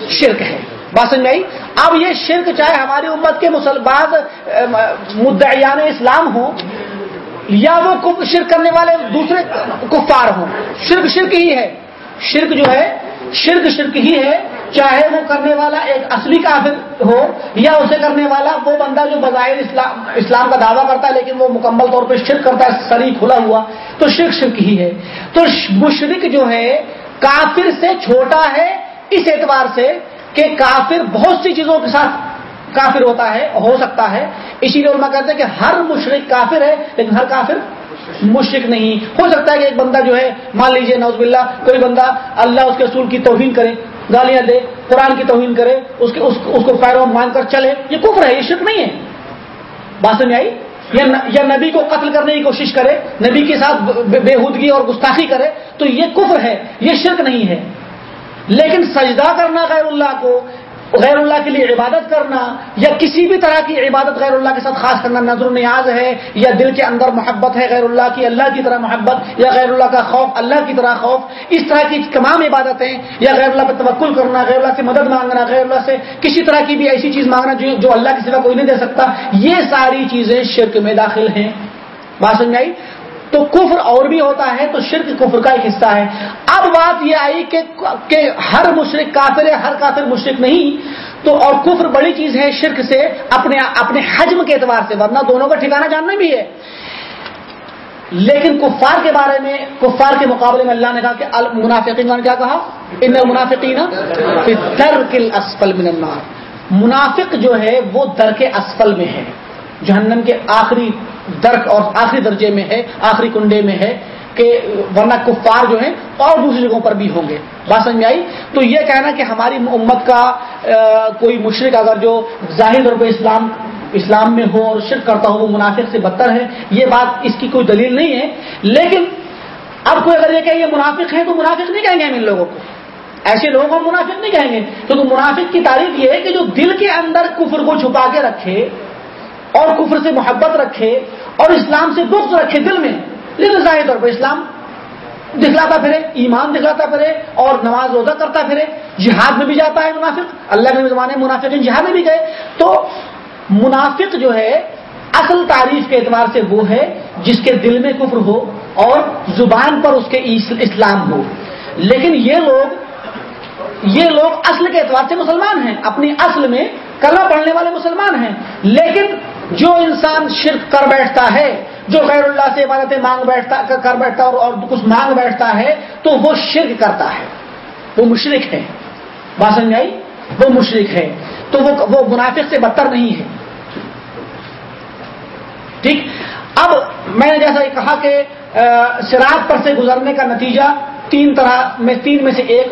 شرک ہے۔ بات سمجھ آئی؟ اب یہ شرک چاہے ہماری امت کے مسلمان مدعیان اسلام ہوں، یا وہ شرک کرنے والے دوسرے کفار ہوں، شرک شرک ہی ہے۔ شرک جو ہے شرک شرک ہی ہے۔ چاہے وہ کرنے والا ایک اصلی کافر ہو یا اسے کرنے والا، وہ بندہ جو بظاہر اسلام اسلام کا دعویٰ کرتا ہے، لیکن وہ مکمل طور پہ شرک کرتا ہے، سری کھلا ہوا، تو شرک شرک ہی ہے۔ تو مشرک جو ہے، کافر سے چھوٹا ہے اس اعتبار سے کہ کافر بہت سی چیزوں کے ساتھ کافر ہوتا ہے ہو سکتا ہے۔ اسی لیے علماء کہتے ہیں کہ ہر مشرق کافر ہے لیکن ہر کافر مشرق نہیں۔ ہو سکتا ہے کہ ایک بندہ جو ہے مان لیجیے نوز باللہ کوئی بندہ اللہ اس کے اصول کی توہین کرے گالیاں دے قرآن کی توہین کرے اس, کے اس, اس کو پیروں مان کر چلے۔ یہ کفر ہے یہ شرک نہیں ہے۔ بات میں آئی؟ یا نبی کو قتل کرنے کی کوشش کرے نبی کے ساتھ بےحودگی اور گستاخی کرے تو یہ کفر ہے یہ شرک نہیں ہے۔ لیکن سجدہ کرنا غیر اللہ کو غیر اللہ کے لیے عبادت کرنا یا کسی بھی طرح کی عبادت غیر اللہ کے ساتھ خاص کرنا نظر و نیاز ہے یا دل کے اندر محبت ہے غیر اللہ کی اللہ کی طرح محبت یا غیر اللہ کا خوف، اللہ کی طرح خوف، اس طرح کی تمام عبادتیں یا غیر اللہ پہ توکل کرنا، غیر اللہ سے مدد مانگنا، غیر اللہ سے کسی طرح کی بھی ایسی چیز مانگنا جو جو اللہ کے سوا کوئی نہیں دے سکتا، یہ ساری چیزیں شرک میں داخل ہیں۔ بات سمجھ آئی؟ تو کفر اور بھی ہوتا ہے تو شرک کفر کا ایک حصہ ہے۔ اب بات یہ آئی کہ کہ ہر مشرق کافر ہے، ہر کافر مشرق نہیں۔ تو اور کفر بڑی چیز ہے شرک سے اپنے اپنے حجم کے اعتبار سے، ورنہ دونوں کا ٹھکانا جاننا بھی ہے۔ لیکن کفار کے بارے میں، کفار کے مقابلے میں اللہ نے کہا کہ منافقین نے کیا کہا؟ ان منافقین اسفل من النار۔ منافق جو ہے وہ در کے اسفل میں ہے۔ جہنم کے آخری درک اور آخری درجے میں ہے، آخری کنڈے میں ہے کہ ورنہ کفار جو ہیں اور دوسری جگہوں پر بھی ہوں گے۔ بات سمجھ میں آئی؟ تو یہ کہنا کہ ہماری امت کا کوئی مشرق اگر جو ظاہر طور پہ اسلام اسلام میں ہو اور شرک کرتا ہو، وہ منافق سے بدتر ہے، یہ بات اس کی کوئی دلیل نہیں ہے۔ لیکن اب کوئی اگر یہ کہ یہ منافق ہے تو منافق نہیں کہیں گے ہم ان لوگوں کو۔ ایسے لوگوں کو منافق نہیں کہیں گے۔ تو منافق کی تعریف یہ ہے کہ جو دل کے اندر کفر کو چھپا کے رکھے اور کفر سے محبت رکھے اور اسلام سے بغض رکھے دل میں، لیکن ظاہر طور پر اسلام دکھلاتا پھرے، ایمان دکھلاتا پھرے اور نماز روزہ کرتا پھرے۔ جہاد میں بھی جاتا ہے منافق، اللہ کے زمانے منافق جہاد میں بھی گئے۔ تو منافق جو ہے، اصل تعریف کے اعتبار سے وہ ہے جس کے دل میں کفر ہو اور زبان پر اس کے اسلام ہو۔ لیکن یہ لوگ یہ لوگ اصل کے اعتبار سے مسلمان ہیں، اپنی اصل میں کلمہ پڑھنے والے مسلمان ہیں۔ لیکن جو انسان شرک کر بیٹھتا ہے، جو غیر اللہ سے عبادتیں مانگ بیٹھتا، کر بیٹھتا اور اور کچھ مانگ بیٹھتا ہے، تو وہ شرک کرتا ہے۔ وہ مشرق ہے۔ بات سمجھ آئی؟ وہ مشرق ہے۔ تو وہ وہ منافق سے بدتر نہیں ہے۔ ٹھیک؟ اب میں نے جیسا یہ کہا کہ شراب پر سے گزرنے کا نتیجہ تین طرح میں تین میں سے ایک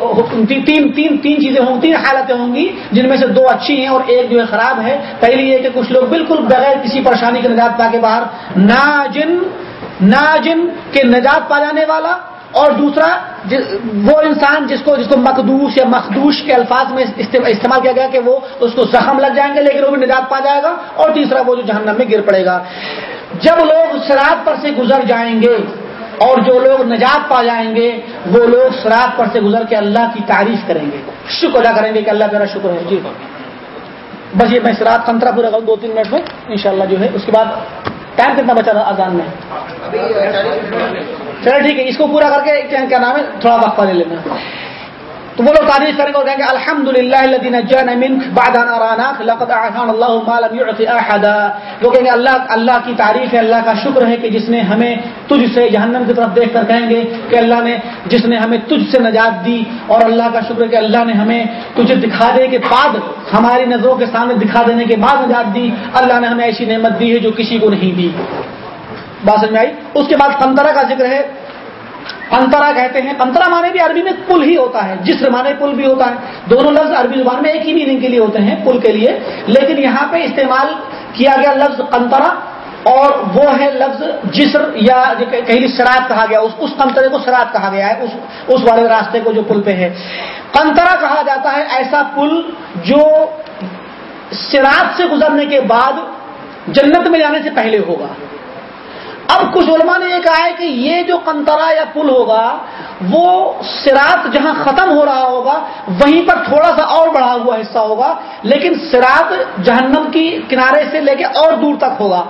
تین تین تین چیزیں ہوں، تین حالتیں ہوں گی، جن میں سے دو اچھی ہیں اور ایک جو ہے خراب ہے۔ پہلی یہ کہ کچھ لوگ بالکل بغیر کسی پریشانی کے نجات پا کے باہر، ناجن ناجن کے نجات پا جانے والا، اور دوسرا وہ انسان جس کو جس کو مقدوس یا مخدوش کے الفاظ میں استعمال کیا گیا کہ وہ اس کو زخم لگ جائیں گے، لیکن وہ بھی نجات پا جائے گا، اور تیسرا وہ جو جہنم میں گر پڑے گا۔ جب لوگ شراب پر سے گزر جائیں گے اور جو لوگ نجات پا جائیں گے، وہ لوگ شراب پر سے گزر کے اللہ کی تعریف کریں گے۔ شکر ادا کریں گے کہ اللہ میرا شکر ہے۔ جی۔ بس یہ میں شراب کنترا پورا کروں، دو تین منٹ میں انشاءاللہ جو ہے، اس کے بعد ٹائم کتنا بچا تھا اذان میں؟ چلو ٹھیک ہے، اس کو پورا کر کے کیا نام ہے؟ تھوڑا وقفہ لے لینا تو وہ لوگ تعریف کریں گے اور کہیں گے الحمد للہ وہ کہیں گے، اللہ اللہ کی تعریف ہے، اللہ کا شکر ہے کہ جس نے ہمیں تجھ سے جہنم کی طرف دیکھ کر کہیں گے کہ اللہ نے، جس نے ہمیں تجھ سے نجات دی اور اللہ کا شکر ہے کہ اللہ نے ہمیں تجھے دکھا دے کے بعد، ہماری نظروں کے سامنے دکھا دینے کے بعد نجات دی، اللہ نے ہمیں ایسی نعمت دی ہے جو کسی کو نہیں دی. بات سمجھ میں آئی؟ اس کے بعد کنترا کا ذکر ہے انترا کہتے ہیں۔ انترا مانے بھی عربی میں پل ہی ہوتا ہے۔ جسر مانے پل بھی ہوتا ہے۔ دونوں لفظ عربی زبان میں ایک ہی میننگ کے لیے ہوتے ہیں پل کے لیے۔ لیکن یہاں پہ استعمال کیا گیا لفظ کنترا اور وہ ہے لفظ جسر یا کہیں شراب کہا گیا۔ اس اس کنترے کو شراب کہا گیا ہے۔ اس اس والے راستے کو جو پل پہ ہے۔ کنترا کہا جاتا ہے ایسا پل جو شراب سے گزرنے کے بعد جنت میں جانے سے پہلے ہوگا۔ اب کچھ علماء نے یہ کہا ہے کہ یہ جو کنترا یا پل ہوگا، وہ سراط جہاں ختم ہو رہا ہوگا، وہیں پر تھوڑا سا اور بڑھا ہوا حصہ ہوگا، لیکن سراط جہنم کی کنارے سے لے کے اور دور تک ہوگا۔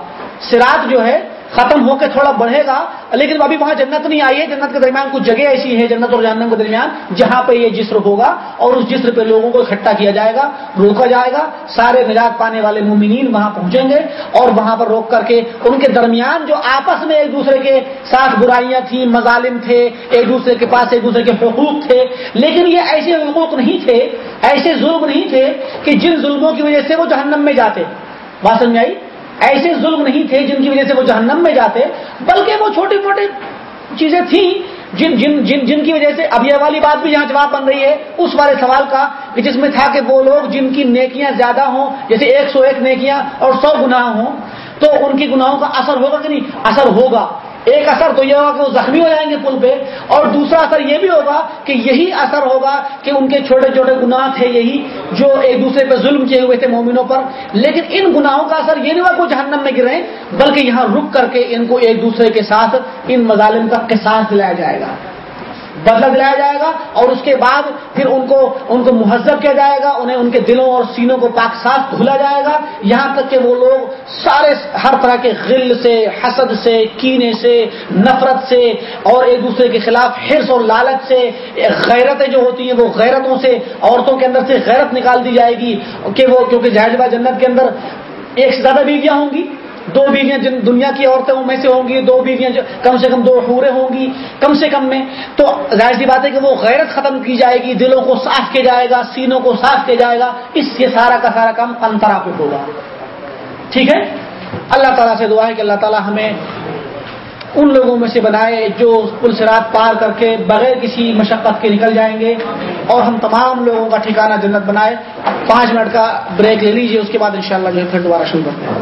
سراط جو ہے ختم ہو کے تھوڑا بڑھے گا، لیکن ابھی وہاں جنت نہیں آئی ہے۔ جنت کے درمیان کچھ جگہ ایسی ہے جنت اور جہنم کے درمیان، جہاں پہ یہ جسر ہوگا اور اس جسر پہ لوگوں کو اکٹھا کیا جائے گا، روکا جائے گا۔ سارے نجات پانے والے مومنین وہاں پہنچیں گے اور وہاں پر روک کر کے ان کے درمیان جو آپس میں ایک دوسرے کے ساتھ برائیاں تھیں، مظالم تھے، ایک دوسرے کے پاس ایک دوسرے کے حقوق تھے، لیکن یہ ایسے حقوق نہیں تھے، ایسے ظلم نہیں تھے کہ جن ظلموں کی وجہ سے وہ جہنم میں جاتے۔ بات سمجھ آئی؟ ایسے ظلم نہیں تھے جن کی وجہ سے وہ جہنم میں جاتے، بلکہ وہ چھوٹی موٹی چیزیں تھیں جن جن جن جن کی وجہ سے اب یہ والی بات بھی یہاں جواب بن رہی ہے اس والے سوال کا کہ جس میں تھا کہ وہ لوگ جن کی نیکیاں زیادہ ہوں، جیسے ایک سو ایک نیکیاں اور سو گناہ ہوں، تو ان کی گناہوں کا اثر ہوگا کہ نہیں؟ اثر ہوگا۔ ایک اثر تو یہ ہوگا کہ وہ زخمی ہو جائیں گے پل پہ، اور دوسرا اثر یہ بھی ہوگا کہ یہی اثر ہوگا کہ ان کے چھوٹے چھوٹے گناہ تھے یہی جو ایک دوسرے پہ ظلم کیے ہوئے تھے مومنوں پر۔ لیکن ان گناہوں کا اثر یہ نہیں ہوا کہ وہ جہنم میں گرے، بلکہ یہاں رک کر کے ان کو ایک دوسرے کے ساتھ، ان مظالم کا قصاص دلایا جائے گا۔ بدلہ دلایا جائے گا اور اس کے بعد پھر ان کو ان کو مہذب کیا جائے گا، انہیں ان کے دلوں اور سینوں کو پاک صاف دھلا جائے گا۔ یہاں تک کہ وہ لوگ سارے ہر طرح کے غل سے، حسد سے، کینے سے، نفرت سے اور ایک دوسرے کے خلاف حرص اور لالچ سے، غیرتیں جو ہوتی ہیں وہ غیرتوں سے، عورتوں کے اندر سے غیرت نکال دی جائے گی کہ وہ کیونکہ جہاز جنت کے اندر ایک سے زیادہ بیویاں ہوں گی۔ دو بیویاں جن دنیا کی عورتیں میں سے ہوں گی، دو بیویاں کم سے کم دو حوریں ہوں گی، کم سے کم میں۔ تو ظاہر سی بات ہے کہ وہ غیرت ختم کی جائے گی، دلوں کو صاف کیا جائے گا، سینوں کو صاف کیا جائے گا، اس سے سارا کا سارا کام انترا پہ ہوگا۔ ٹھیک ہے؟ اللہ تعالیٰ سے دعا ہے کہ اللہ تعالیٰ ہمیں ان لوگوں میں سے بنائے جو پل سرات پار کر کے بغیر کسی مشقت کے نکل جائیں گے، اور ہم تمام لوگوں کا ٹھکانہ جنت بنائے۔ پانچ منٹ کا بریک لے لیجیے اس کے بعد انشاءاللہ جو ہے پھر دوبارہ شروع کرتے ہیں۔